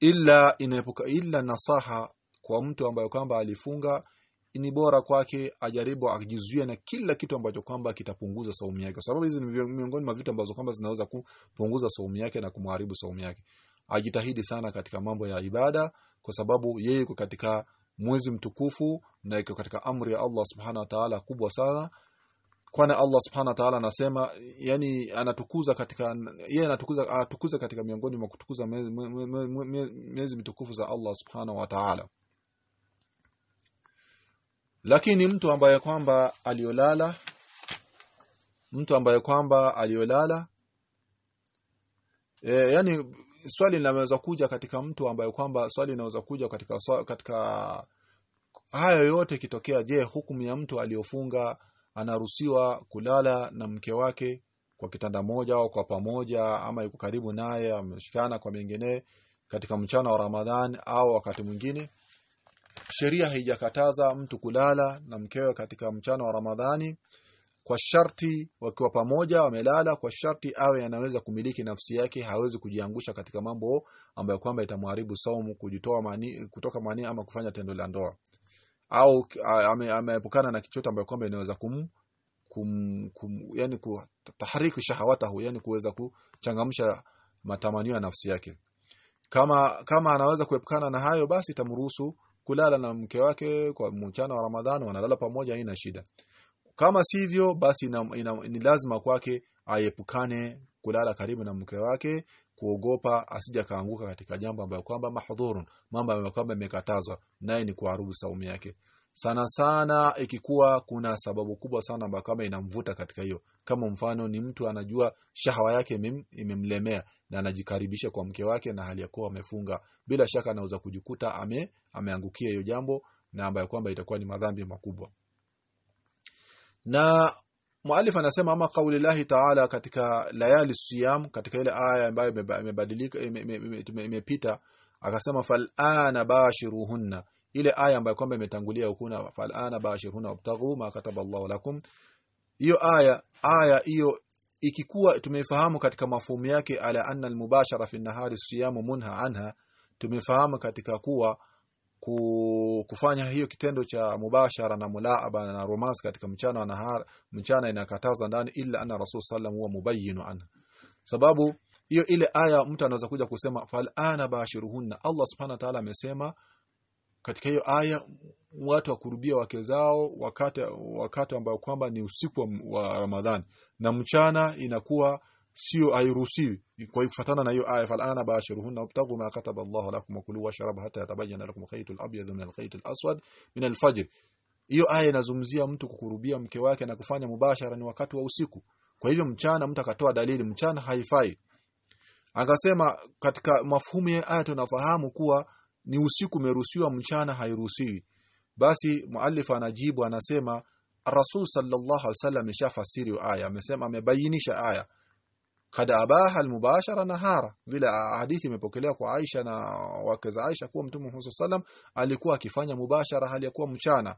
illa inaepuka illa nasaha kwa mtu ambaye kwamba alifunga ni bora kwake ajaribu akijizuia na kila kitu ambacho kwamba kitapunguza saumu yake. Kwa sababu hizi ni miongoni mwa vitu ambazo kwamba zinaweza kupunguza saumu yake na kumharibu saumu yake. Ajitahidi sana katika mambo ya ibada kwa sababu yeye yuko katika mwezi mtukufu na iko katika amri ya Allah subhanahu wa ta'ala kubwa sana kwani Allah subhanahu wa ta'ala anasema yani anatukuza katika yeye anatukuza atukuza katika miongoni mwa kutukuza miezi mitukufu za Allah subhanahu wa ta'ala. Lakini mtu ambaye kwamba aliolala mtu ambaye kwamba aliolala e, yani swali linaweza kuja katika mtu ambaye kwamba swali linaweza kuja katika katika hayo yote kitokea je hukumu ya mtu aliyofunga anaruhusiwa kulala na mke wake kwa kitanda moja au kwa pamoja ama yuko karibu naye ameshikana kwa mengine katika mchana wa Ramadhan au wakati mwingine. Sheria haijakataza mtu kulala na mkewe katika mchana wa Ramadhani kwa sharti wakiwa pamoja wamelala kwa sharti awe anaweza kumiliki nafsi yake hawezi kujiangusha katika mambo ambayo kwamba itamharibu saumu kujitoa mani, kutoka mani ama kufanya tendo la ndoa au ameepukana na kichoto ambayo kwamba inaweza kum, kum, kum yani kutahariki shahawatahu yani kuweza kuchangamsha matamanio ya nafsi yake. Kama kama anaweza kuepukana na hayo basi itamruhusu kulala na mke wake kwa mchana wa Ramadhani wanalala pamoja haina shida. Kama sivyo basi ina, ina, ni lazima kwake aepukane kulala karibu na mke wake kuogopa asija kaanguka katika jambo ambayo kwamba mahdhurun mambo ambayo kwamba imekatazwa naye ni kuharibu saumu yake. Sana sana ikikuwa kuna sababu kubwa sana ambayo kama inamvuta katika hiyo. Kama mfano ni mtu anajua shahawa yake imem- imemlemea na anajikaribisha kwa mke wake na hali ya kuwa amefunga. Bila shaka anaweza kujikuta ame ameangukia hiyo jambo na ambayo kwamba itakuwa ni madhambi makubwa. Na mualif anasema ama kauli lahi taala katika layali siyam katika ile aya ambayo imebadilika ime- ime- ime- ime- imepita akasema falana bashiruhunna. Ile aya ambayo kwamba imetangulia hukuna falana bashiruhunna wabtaghu ma kataba Allahu lakum. Hiyo aya aya hiyo ikikuwa tumefahamu katika mafumu yake ala anna almubashara fi nahari siyamu munha anha tumefahamu katika kuwa ku, kufanya hiyo kitendo cha mubashara na mulaaba na romance katika mchana wa nahar mchana inakatazwa ndani ila ana rasul sallam huwa mubayyinu anha sababu hiyo ile aya mtu anaweza kuja kusema fal ana bashiruhunna. Allah subhanahu wa ta'ala amesema katika hiyo aya watu wakurubia wake zao wakati wakati ambao kwamba ni usiku wa Ramadhani. Na mchana inakuwa sio hairuhusiwi. Kwa hiyo kufuatana na hiyo aya falana bashiruhunna wabtagu ma kataba Allah lakum wakulu washrabu hatta yatabayyana lakum khaytul abyad min al-khayt al-aswad min al-fajr. Hiyo aya inazungumzia mtu kukurubia mke wake na kufanya mubashara ni wakati wa usiku. Kwa hivyo mchana mtu akatoa dalili mchana haifai. Akasema katika mafhumu ya aya tunafahamu kuwa ni usiku umeruhusiwa mchana hairuhusiwi. Basi muallif anajibu anasema Rasul sallallahu alaihi wasallam ameshafasiri aya amesema amebainisha aya kad abaha almubashara nahara. Vile hadithi imepokelewa kwa Aisha na wake za Aisha kuwa Mtume Muhammad sallam alikuwa akifanya mubashara hali ya kuwa mchana.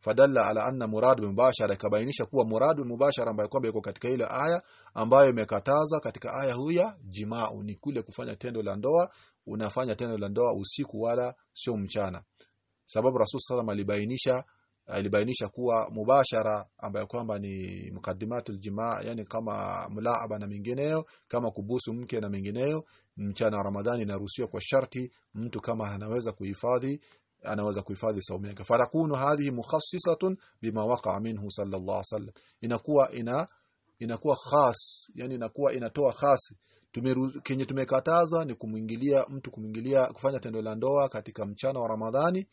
Fadalla ala anna murad mubashara kabainisha kuwa murad mubashara ambayo kwamba yuko katika ile aya ambayo imekataza katika aya huya jimaa ni kule kufanya tendo la ndoa unafanya tendo la ndoa usiku wala sio mchana. Sababu Rasul sallam alibainisha alibainisha kuwa mubashara ambayo kwamba ni mukaddimatul jimaa yani kama mlaaba na mingineyo kama kubusu mke na mingineyo mchana wa Ramadhani inaruhusiwa kwa sharti mtu kama anaweza kuhifadhi anaweza kuhifadhi saumu yake. Fatakunu hadhihi mukhassisatun bima waqaa minhu sallallahu alaihi wasallam. Inakuwa ina inakuwa khas yani inakuwa inatoa khasi tumeru, kenye tumekatazwa ni kumwingilia mtu kumwingilia kufanya tendo la ndoa katika mchana wa Ramadhani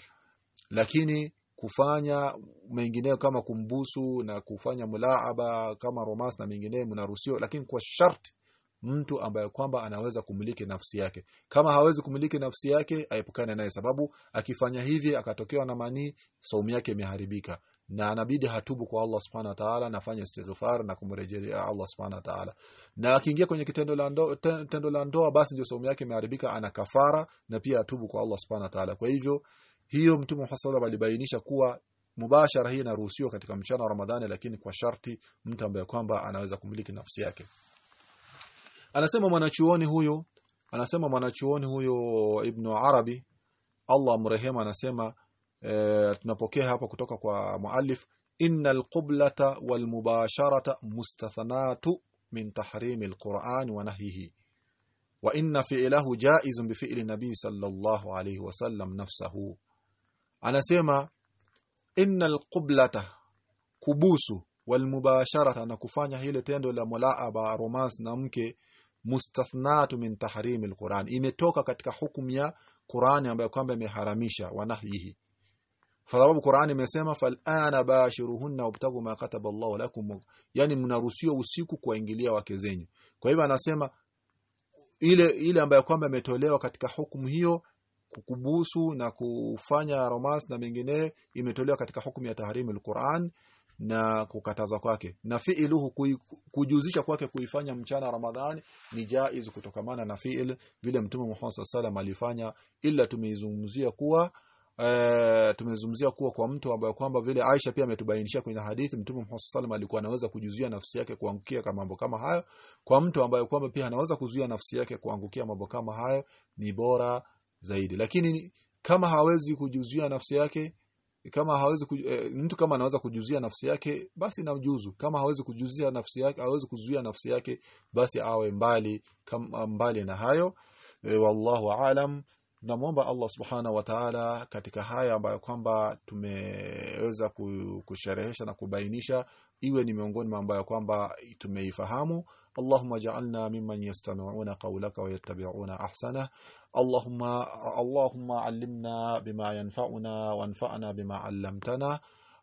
lakini kufanya mengineyo kama kumbusu na kufanya mulaaba kama romance na mengineyo mnaruhusiwa lakini kwa sharti mtu ambaye kwamba anaweza kumiliki nafsi yake. Kama hawezi kumiliki nafsi yake aepukane naye sababu akifanya hivi akatokewa na manii saumu yake imeharibika. Na anabidi hatubu kwa Allah subhanahu wa ta'ala na afanye istighfar na kumrejelea Allah subhanahu wa ta'ala. Na akiingia kwenye kitendo la ndoa tendo la ndoa basi ndio saumu yake imeharibika ana kafara na pia atubu kwa Allah subhanahu wa ta'ala. Kwa hivyo hiyo mtume Muhammad alibainisha kuwa mubashara hii inaruhusiwa katika mchana wa Ramadhani lakini kwa sharti mtu ambaye kwamba anaweza kumiliki nafsi yake. Anasema mwanachuoni huyo anasema mwanachuoni huyo Ibn Arabi Allah mrehema anasema e, tunapokea hapa kutoka kwa muallif innal qiblata wal mubasharata mustathanatu min tahrimi alquran wa nahyihi wa inna fi'lahu jaizun bi fi'li nabii sallallahu alayhi wasallam nafsahu anasema innal qiblata kubusu walmubasharata na kufanya hile tendo la mulaaba romance na mke mustathnatu min tahrimi alquran imetoka katika hukumu ya Qur'ani ambayo kwamba imeharamisha wanahyihi. Sababu quran imesema fal'ana bashiruhunna wabtagu ma kataba Allah lakum yani mnaruhusiwa usiku kuingilia wake zenyu. Kwa hivyo anasema ile ile ambayo kwamba imetolewa katika hukumu hiyo kukubusu na kufanya romance na mengineyo imetolewa katika hukumu ya tahrimu alquran na kukataza kwake. Na fiiluhu kujuzisha kwake kuifanya mchana Ramadhani ni jaiz kutokamana na fiil vile mtume Muhammad sallallahu alifanya ila tumeizungumzia kuwa e, tumezungumzia kuwa kwa mtu ambaye kwamba vile Aisha pia ametubainishia kwenye hadithi mtume Muhammad sallallahu alikuwa anaweza kujuzuia nafsi yake kuangukia kama mambo kama hayo. Kwa mtu ambaye kwamba pia anaweza kuzuia nafsi yake kuangukia mambo kama hayo ni bora zaidi. Lakini kama hawezi kujuzuia nafsi yake kama hawezi kuj... e, eh, mtu kama anaweza kujuzia nafsi yake basi namjuzu kama hawezi kujuzia nafsi yake hawezi kuzuia nafsi yake basi awe mbali kama mbali na hayo. E, wallahu aalam. Namuomba Allah subhana wa ta'ala katika haya ambayo kwamba tumeweza kusherehesha na kubainisha iwe ni miongoni mwa ambayo kwamba tumeifahamu. Allahumma ja'alna mimman yastami'una qawlaka wa yattabi'una ahsana. اللهم اللهم علمنا بما ينفعنا وانفعنا بما علمتنا.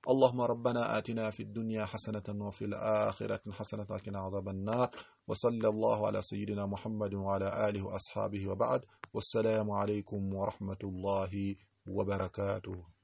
اللهم ربنا آتنا في الدنيا حسنة وفي الآخرة حسنة وقنا عذاب النار. وصلى الله على سيدنا محمد وعلى آله وأصحابه وبعد. والسلام عليكم ورحمة الله وبركاته.